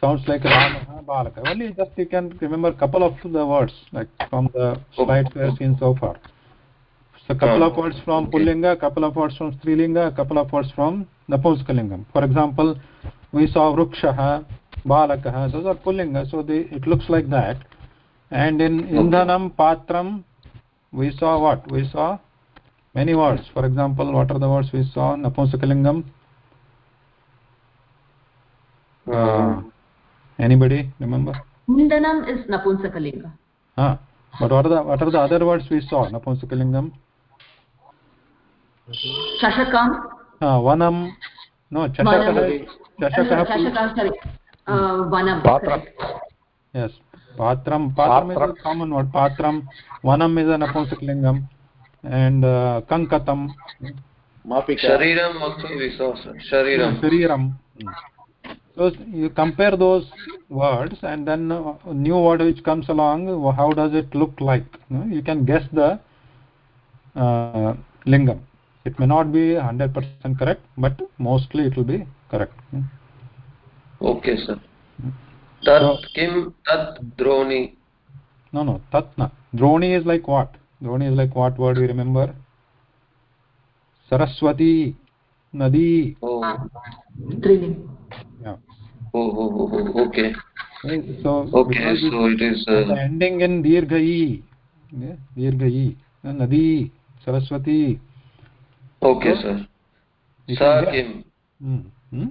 sounds like ramah balaka only just you can remember a couple of the words like from the slides we have seen so far. So couple of words from pullinga couple of words from strilinga couple of words from napumsakalingam for example we saw vrukshah balakah those are pullinga so they it looks like that. And in indhanam patram we saw what? We saw many words. For example what are the words we saw? Napumsakalingam uh, anybody remember
Indanam is Napunsakalinga.
ah but what are the what are the other words we saw napumsakalingam
Shashakam.
ah vanam no chashakah
Vanam.
chashakah
sorry. Uh, Vanam.
Patram. yes patram patram is a common word patram vanam is a napumsakalingam and uh, kankatam
shariram also we saw sir shariram
shariram so you compare those words and then uh, new word which comes along how does it look like? You, know, you can guess the uh, lingam. It may not be 100% correct but mostly it will be correct.
Okay sir. Tat
So-
kim tat droni.
No no tatna. Droni is like what? Droni is like what word we remember? Saraswati nadi.
Oh.
Striling
yeah
oh oh, oh, oh okay
Right? so
okay so it is uh,
ending in dirghai yeah, dirghai uh, nadi saraswati
okay
So,
sir sa kim
hmm. Hmm?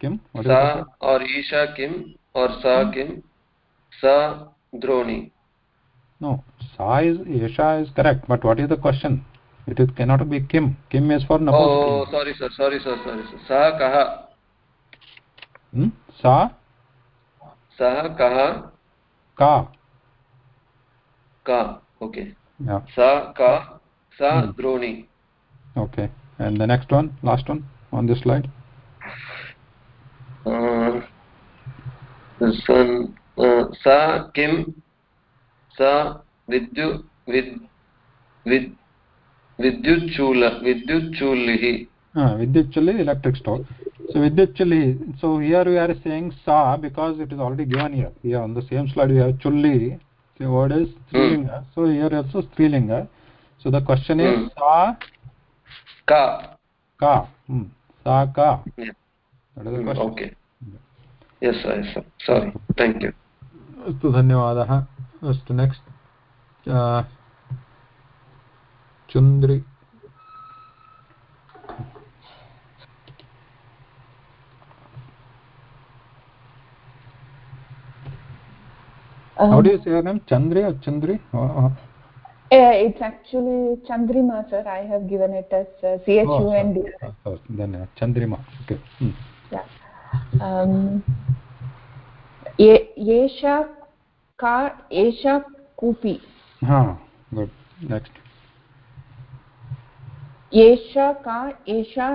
kim what
sa or isha kim or sa kim sa droni
no sa is yesha is correct but what is the question it is cannot be kim kim is for
oh
napusaka
sorry sir sorry sir sorry sir sa kaha सा?
सः
कः? का।
का
okay सा का
सा
द्रोणी.
Okay and the next one last one on this slide
सा किं सा विद्यु विद्युच्चूल विद्युच्चूलिः विद्युच्चुल्लि electric
stove vidyut chulli electric stove so vidyut chulli so here we are saying sa because it is already given here here on the same slide we have chulli the word is strilinga so here also strilinga so the question is
Hmm.
sa
ka
ka hmm. sa ka
Yeah.
that is the
Hmm,
question
okay yes sir yes sir sorry thank you
अस्तु धन्यवादः अस्तु next चुन्द्रि how do you say your name chandri or chandri or
Uh, it's actually Chandrima, sir. I have given it as uh,
oh,
C-H-U-N-D.
sorry, sorry, then uh, chandrima okay hmm.
Yeah. Um, एषा का एषा कूपी
ha good next
एषा का एषा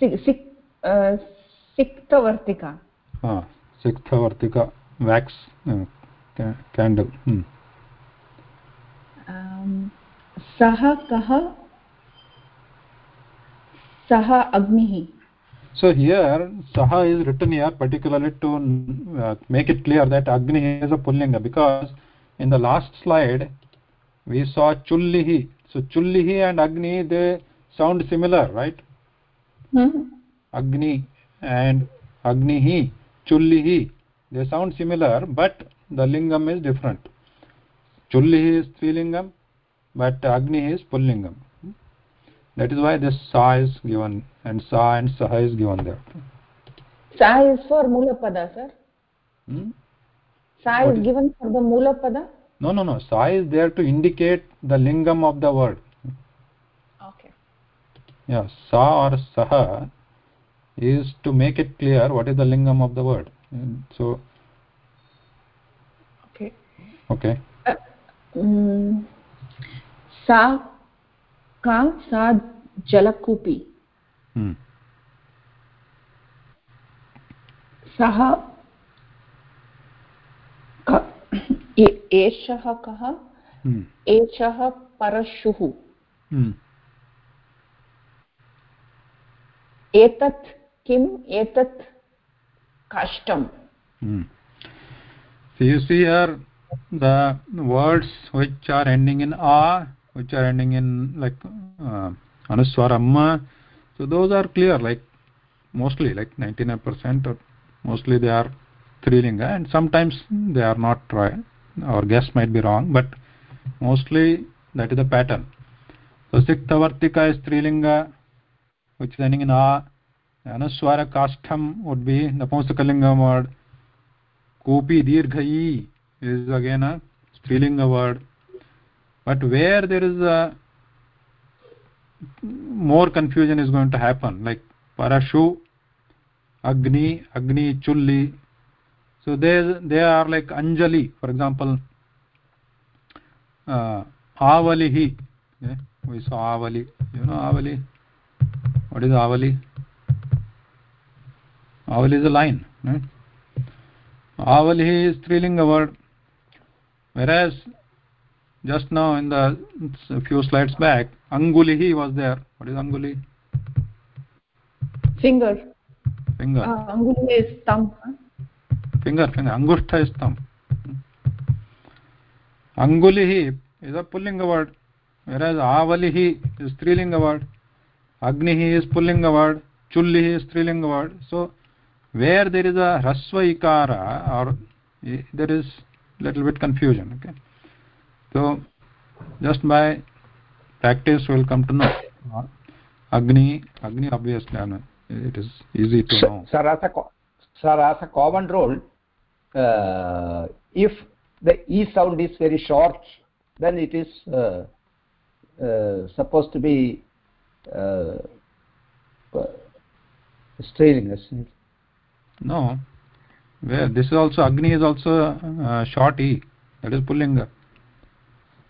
सिक् सिक्तवर्तिका
uh, candle hmm.
um, सः कः सः अग्निः
So here Saha is written here particularly to uh, make it clear that Agni is a Pullinga because in the last slide we saw Chullihi. So Chullihi and Agni they sound similar, right? mm -hmm. Agni and Agnihi, Chullihi they sound similar but the lingam is different. Chullihi is Strilingam but Agni is Pullingam. That is why this Sa is given and Sa and Saha is given there.
sa is for Mulapada, sir.
Hmm?
Sa is- given for the Mulapada.
No, no, no. Sa is there to indicate the lingam of the word.
Okay.
Yeah, Sa or Saha is to make it clear what is the lingam of the word. So,
Okay.
okay.
Mm, सा का सा जलकूपी
Hmm.
सः एषः कः
Hmm.
एषः परशुः
Hmm.
एतत् किम् एतत् कष्टम्
hmm. So you see here the words which are ending in a, which are ending in like uh, amma. So those are clear, like mostly like 99% or mostly they are strilinga, and sometimes they are not right. Our guess might be wrong, but mostly that is the pattern. So Siktavartika is strilinga, which is ending in a. अनुस्वार काष्ठम would be नपुंसकलिंग word कूपी दीर्घ is again स्त्रीलिंग word but where there is a more confusion is going to happen like परशु अग्नि अग्नि चुल्लि so they they are like Anjali for example आवलि ही सो आवलि यू नो आवलि वॉट इज़ आवली Avali is a line. Right? Avali is Strilinga word. Whereas just now in the few slides back, Angulihi was there. What is Anguli?
finger
finger
Uh, anguli is thumb.
finger finger angushta is thumb angulihi is a pullinga word whereas avalihi is strilinga word agnihi is pullinga word chullihi is strilinga word so where there is a rasva ikara or eh, there is little bit confusion okay? So just by practice we will come to know. Agni agni obviously it is easy to know.
sir as a sir as a common rule uh, if the e sound is very short then it is uh, uh, supposed to be uh, it?
No. Where this is also agni is also uh, short e. That is pullinga.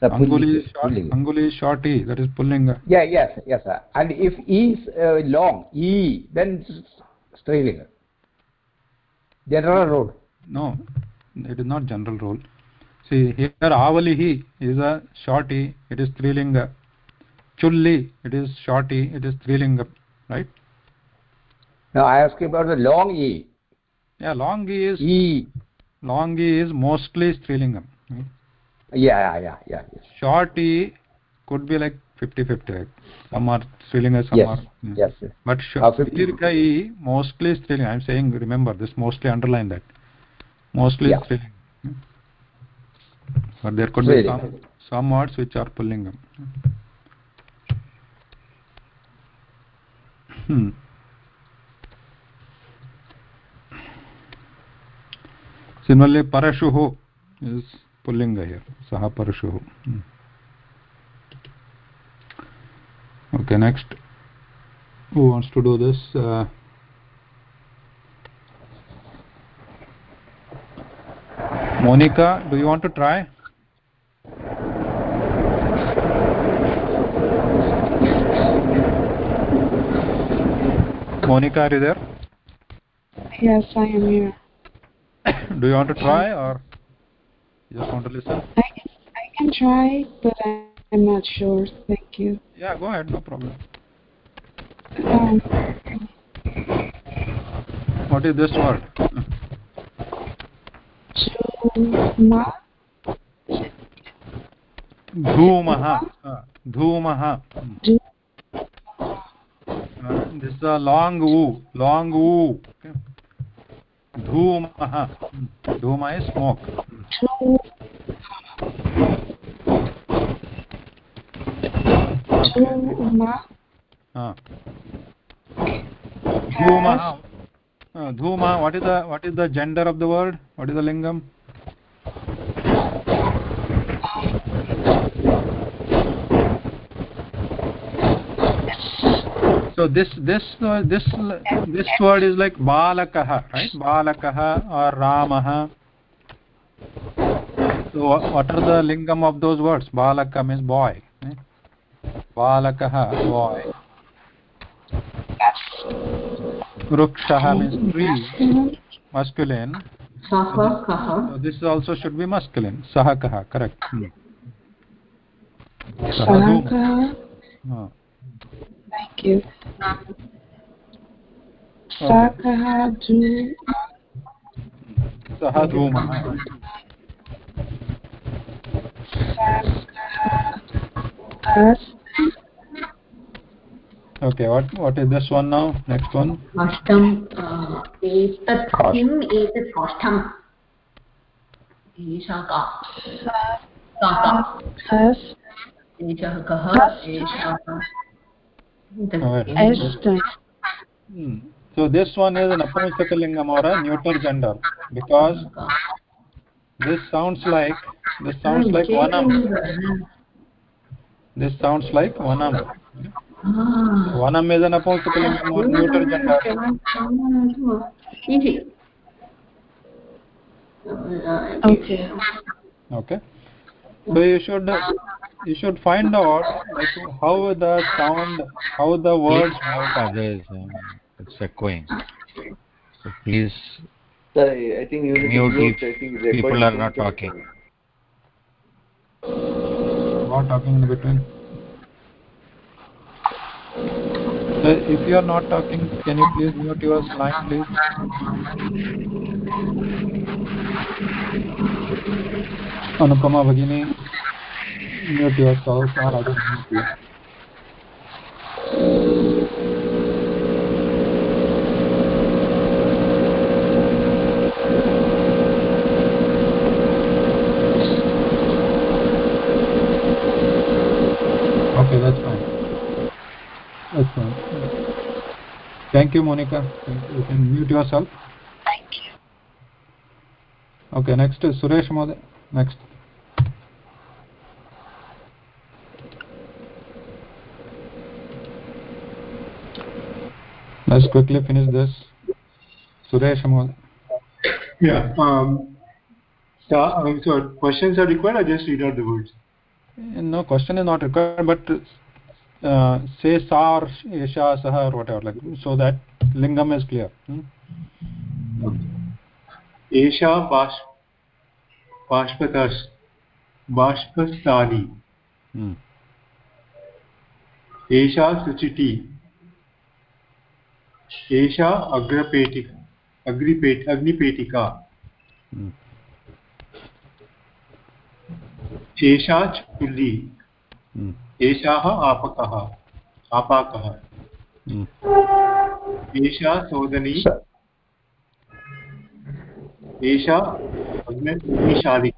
Anguli is short anguli is short e. That is pullinga.
Yeah yes yes sir. And if e is uh, long e then strilinga general rule
no it is not general rule see here avalihi is a short e. It is strilinga. Chulli it is short e. It is strilinga right?
Now i ask you about the long e
yeah long e is
e
long e is mostly strilingam right?
yeah yeah yeah yeah yes.
short e could be like 50 50 like some are strilinga some
Yes,
are yeah.
yes, yes.
but sh-
Uh, 50.
dirgha e mostly strilinga i am saying remember this mostly underline that mostly
Yeah.
but there could be some some words which are pullingam hmm similarly parashuhu is pullinga here. Saha parashuhu. Hmm. okay next. Who wants to do this? Uh, monica do you want to try? Monica are you there?
Yes, I am here. [COUGHS]
do you want to try or you just want to listen?
I can, I can try, but I, I'm not sure. Thank you.
yeah go ahead. No problem.
Um,
what is this word?
Juma,
dhumah uh, dhumah uh, this is a long oo long oo okay.
धूमः। धूम
is smoke धूमः धूमः what is the what is the gender of the word what is the लिङ्गम् so this this uh, this uh, this word is like balakah right balakah or ramah so what, are the lingam of those words balaka means boy right? balakah boy vrukshah means tree masculine
Saha kaha.
so this also should be masculine sahakah correct hmm.
Saka. thank you. Sakah Dhu.
Saha Dhumah.
Sakah
Okay, what what is this one now? Next one.
Ashtam. Uh, etat kim etat
ashtam.
Esha ka. Sa ka. Sa.
Esha
ka.
Esha.
Hmm. so this one is an apunsaka or a neuter gender because this sounds like this sounds like vanam this sounds like vanam
Ah.
vanam is an apunsaka or neuter gender.
Okay.
okay. So you should you should find out like how the sound how the words
Please mute others. Um, it's echoing. So please
Sir, I I think you need to
mute
mute.
if
I think
people are not talking.
what talking in between So if you are not talking, can you please mute your line, please? Anupama Bhagini, mute yourself or you. Okay, that's fine. That's fine. Thank you, Monica. Thank you. You can mute yourself.
Thank you.
Okay, next is Suresh Mohoday. Next. Let's quickly finish this. Suresh Mode.
Yeah. Um, so, um, so questions are required. I just read out the words.
No question is not required, but uh, say sa or esha, saha or whatever, like so that lingam is clear. Hmm?
एषा बाष् बाष्पतस् बाष्पस्थाली
Hmm.
एषा शुचिटी एषा अग्रपेटिका अग्निपेट अग्निपेटिका
Hmm.
एषा चुल्ली
Hmm.
एषाः आपकः आपाकः
Hmm.
एषा सोदनी एषा अग्नि अग्निशाली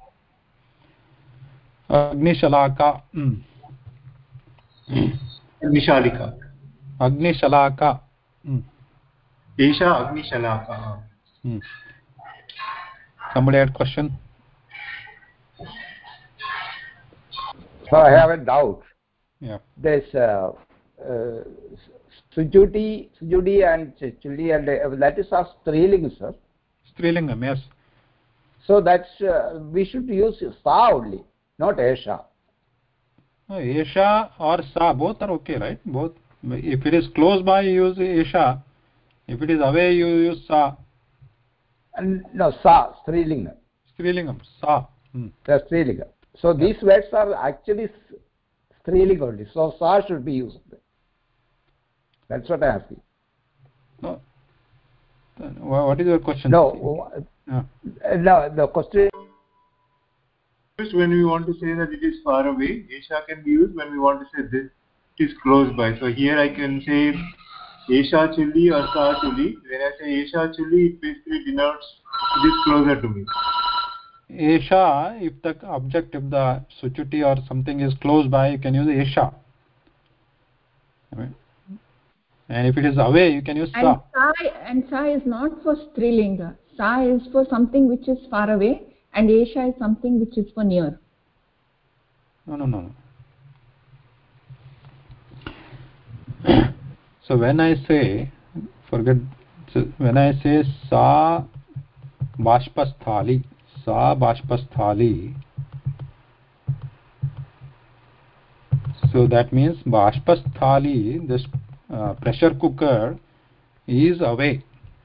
अग्निशलाका.
अग्निशालिका
अग्निशलाका.
एषा अग्निशलाका
Hmm. somebody had question
So I have a doubt.
yeah
This uh, uh, Sujuti, Sujudi and Chuli and uh, that is our Striling, sir.
strilingam yes
So that's uh, we should use Sa only, not Esha.
no, esha or sa both are okay right both if it is close by you use esha if it is away you use sa
And no, Sa, Striling.
strilingam sa hmm.
The Striling. So these words are actually s- Striling only. So Sa should be used. That's what I am asking.
no what is your question
No,
yeah.
uh, no, the question
Just when we want to say that it is far away, Esha can be used when we want to say this it is close by. So here I can say Esha Chuli or Sa Chuli. When I say Esha Chuli, it basically denotes it is closer to me.
esha if the object if the suchuti or something is close by you can use esha Right? and if it is away you can use
And
sa
sa, and sa is not for strilinga. Sa is for something which is far away, and esha is something which is for near.
no no no no so when i say forget so when i say sa bashpasthali sa bashpasthali so that means bashpasthali this uh, pressure cooker is away.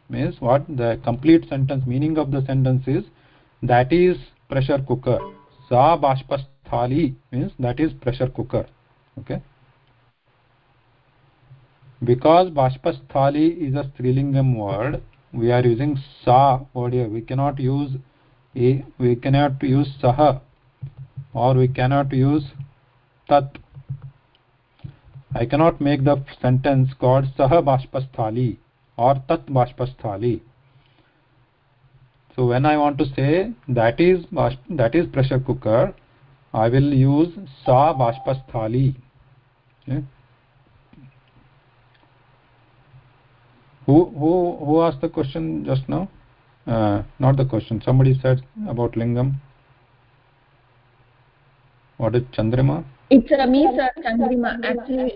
Means what the complete sentence meaning of the sentence is that is pressure cooker. Sa bashpasthali means that is pressure cooker. Okay because bashpasthali is a strilingam word we are using sa word here. We cannot use a we cannot use saha or we cannot use tat. I cannot make the sentence called saha bashpasthali or tat bashpasthali so when i want to say that is that is pressure cooker i will use sa bashpasthali okay? Who who who asked the question just now uh, not the question somebody said about lingam what is chandrima
It's a me, sir, Chandrima. Actually,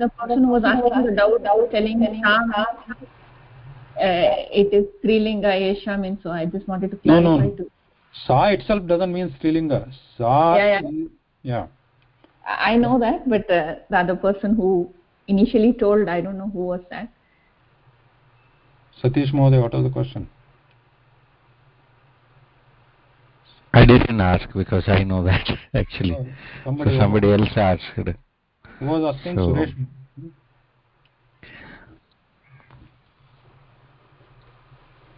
the person who was asking the doubt, doubt telling sa, uh, it is Strilinga, Esha means so. I just wanted to clarify
no, no.
too.
sa itself doesn't mean strilinga sa
Yeah, yeah.
yeah
I know that, but uh, the other person who initially told, I don't know who was that.
Satish Mohoday, what was the question?
I didn't ask because I know that [LAUGHS] actually.
No, somebody,
so
somebody
else asked.
Who was asking
so,
Suresh?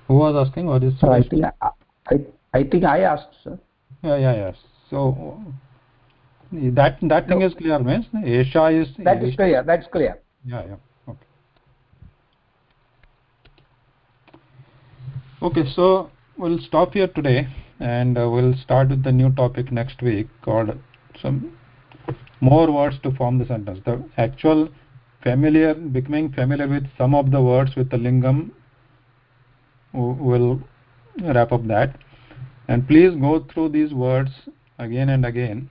Who was asking? What is
Suresh? I think I, I, I think I asked, sir.
Yeah, yeah, yeah. So that that no. thing is clear, means Asia is.
That is clear. That's clear.
Yeah, yeah. Okay so we'll stop here today and uh, we'll start with the new topic next week called some more words to form the sentence. The actual familiar becoming familiar with some of the words with the lingam will wrap up that. And please go through these words again and again.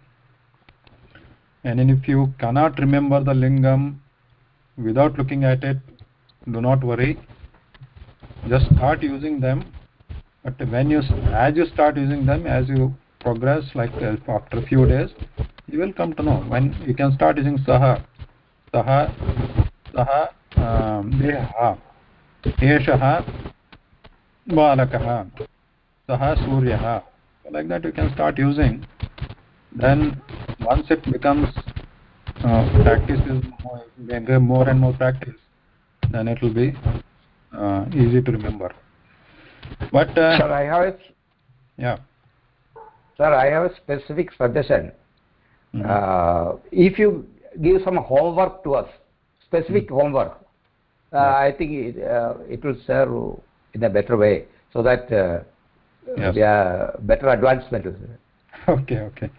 And if you cannot remember the lingam without looking at it do not worry just start using them but when you as you start using them as you progress like uh, after a few days you will come to know. When you can start using saha. Saha saha deha. Eshah balakah. Saha suryah like that you can start using. Then once it becomes uh, practice is more, more and more practice then it will be uh, easy to remember but uh,
sir i have a,
yeah
sir i have a specific suggestion
mm -hmm.
uh, if you give some homework to us specific mm -hmm. homework uh, yeah. i think it, uh, it will serve in a better way so that uh,
yes.
we are better advancement [LAUGHS]
okay okay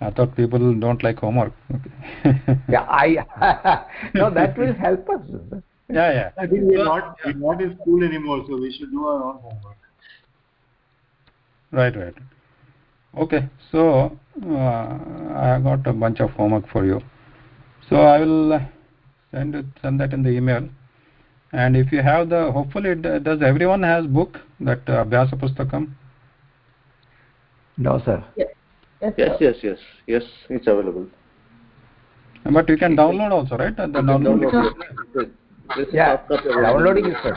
I thought people don't like homework. Okay.
yeah, I [LAUGHS] [LAUGHS] no, that will help us.
Yeah, yeah.
I think we're not we're not in school anymore, so we should do our own homework.
Right, right. Okay, so uh, I got a bunch of homework for you. So I will send it, send that in the email. And if you have the, hopefully, does everyone has book that uh, Abhyasa Pustakam?
No, sir.
Yes. Yes,
yes, yes, yes, yes, it's available.
But you can download also, right? The download.
download yes.
Yeah, downloading is good.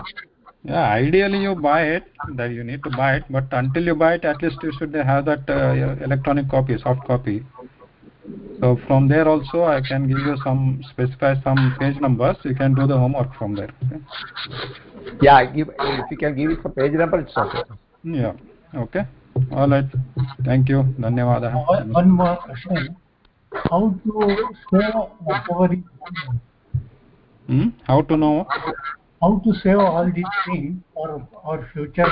Yeah, ideally you buy it, that you need to buy it, but until you buy it, at least you should have that uh, electronic copy, soft copy. So from there also, I can give you some, specify some page numbers, you can do the homework from there. Okay?
Yeah, give, if you can give it some page number, it's okay.
Yeah, okay. All right. Thank you. Dhanyawada.
One, one more question. How to save whatever is
hmm? How to know?
How to save all these things for our future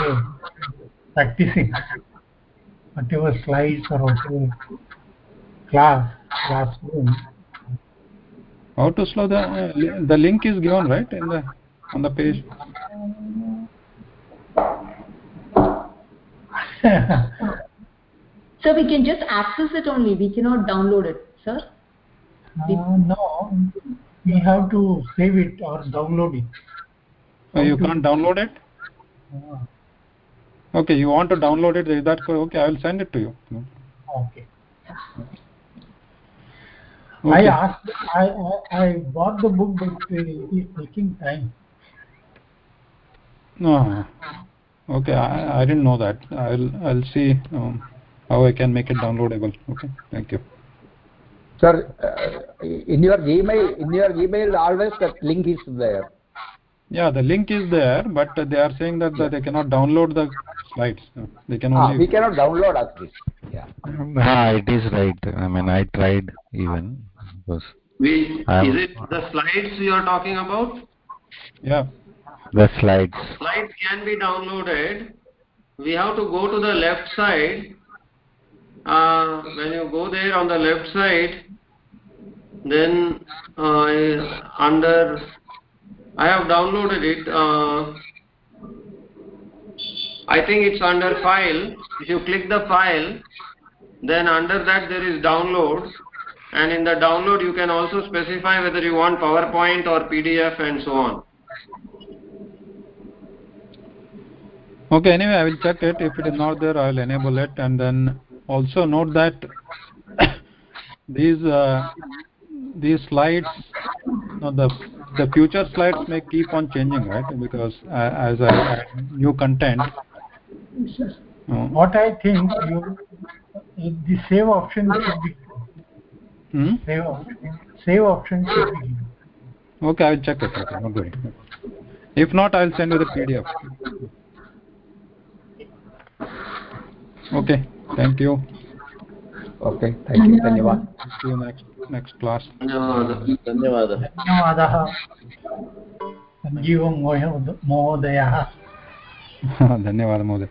practicing? Whatever slides or whatever class, classroom.
How to slow the uh, the link is given right in the on the page. [LAUGHS]
so we can just access it only we cannot download it sir
uh, no we have to save it or download it.
Oh, you can't download it?
Uh,
okay you want to download it is that okay i will send it to you.
Okay, okay. i asked I, I i bought the book but it is taking time.
No. Okay I, I didn't know that. I'll i'll see um, how i can make it downloadable. Okay thank you
sir uh, in your gmail in your gmail always that link is there.
Yeah the link is there but they are saying that, that they cannot download the slides. They can only
ah, we cannot download actually. Yeah. [LAUGHS]
Ah, it is right. I mean i tried even. Because
we is it the slides you are talking about?
Yeah.
The slides.
Slides can be downloaded. We have to go to the left side. Uh, when you go there on the left side then uh, under I have downloaded it uh, I think it's under file. If you click the file then under that there is download. And in the download you can also specify whether you want PowerPoint or PDF and so on.
Okay anyway i will check it. If it is not there i will enable it. And then also note that [COUGHS] these uh, these slides, the the future slides may keep on changing, right? Because uh, as I add new content.
What I think you, the save option should be.
Hmm?
Save option. Save option should be.
Okay, I'll check it. Okay, no worry. If not, I'll send you the PDF. Okay, thank you.
Okay, thank you. Dhanyawad.
See you next. Next class
धन्यवादः।
धन्यवादः।
धन्यवादः सञ्जीवं महोदयः [LAUGHS]
धन्यवादः महोदय।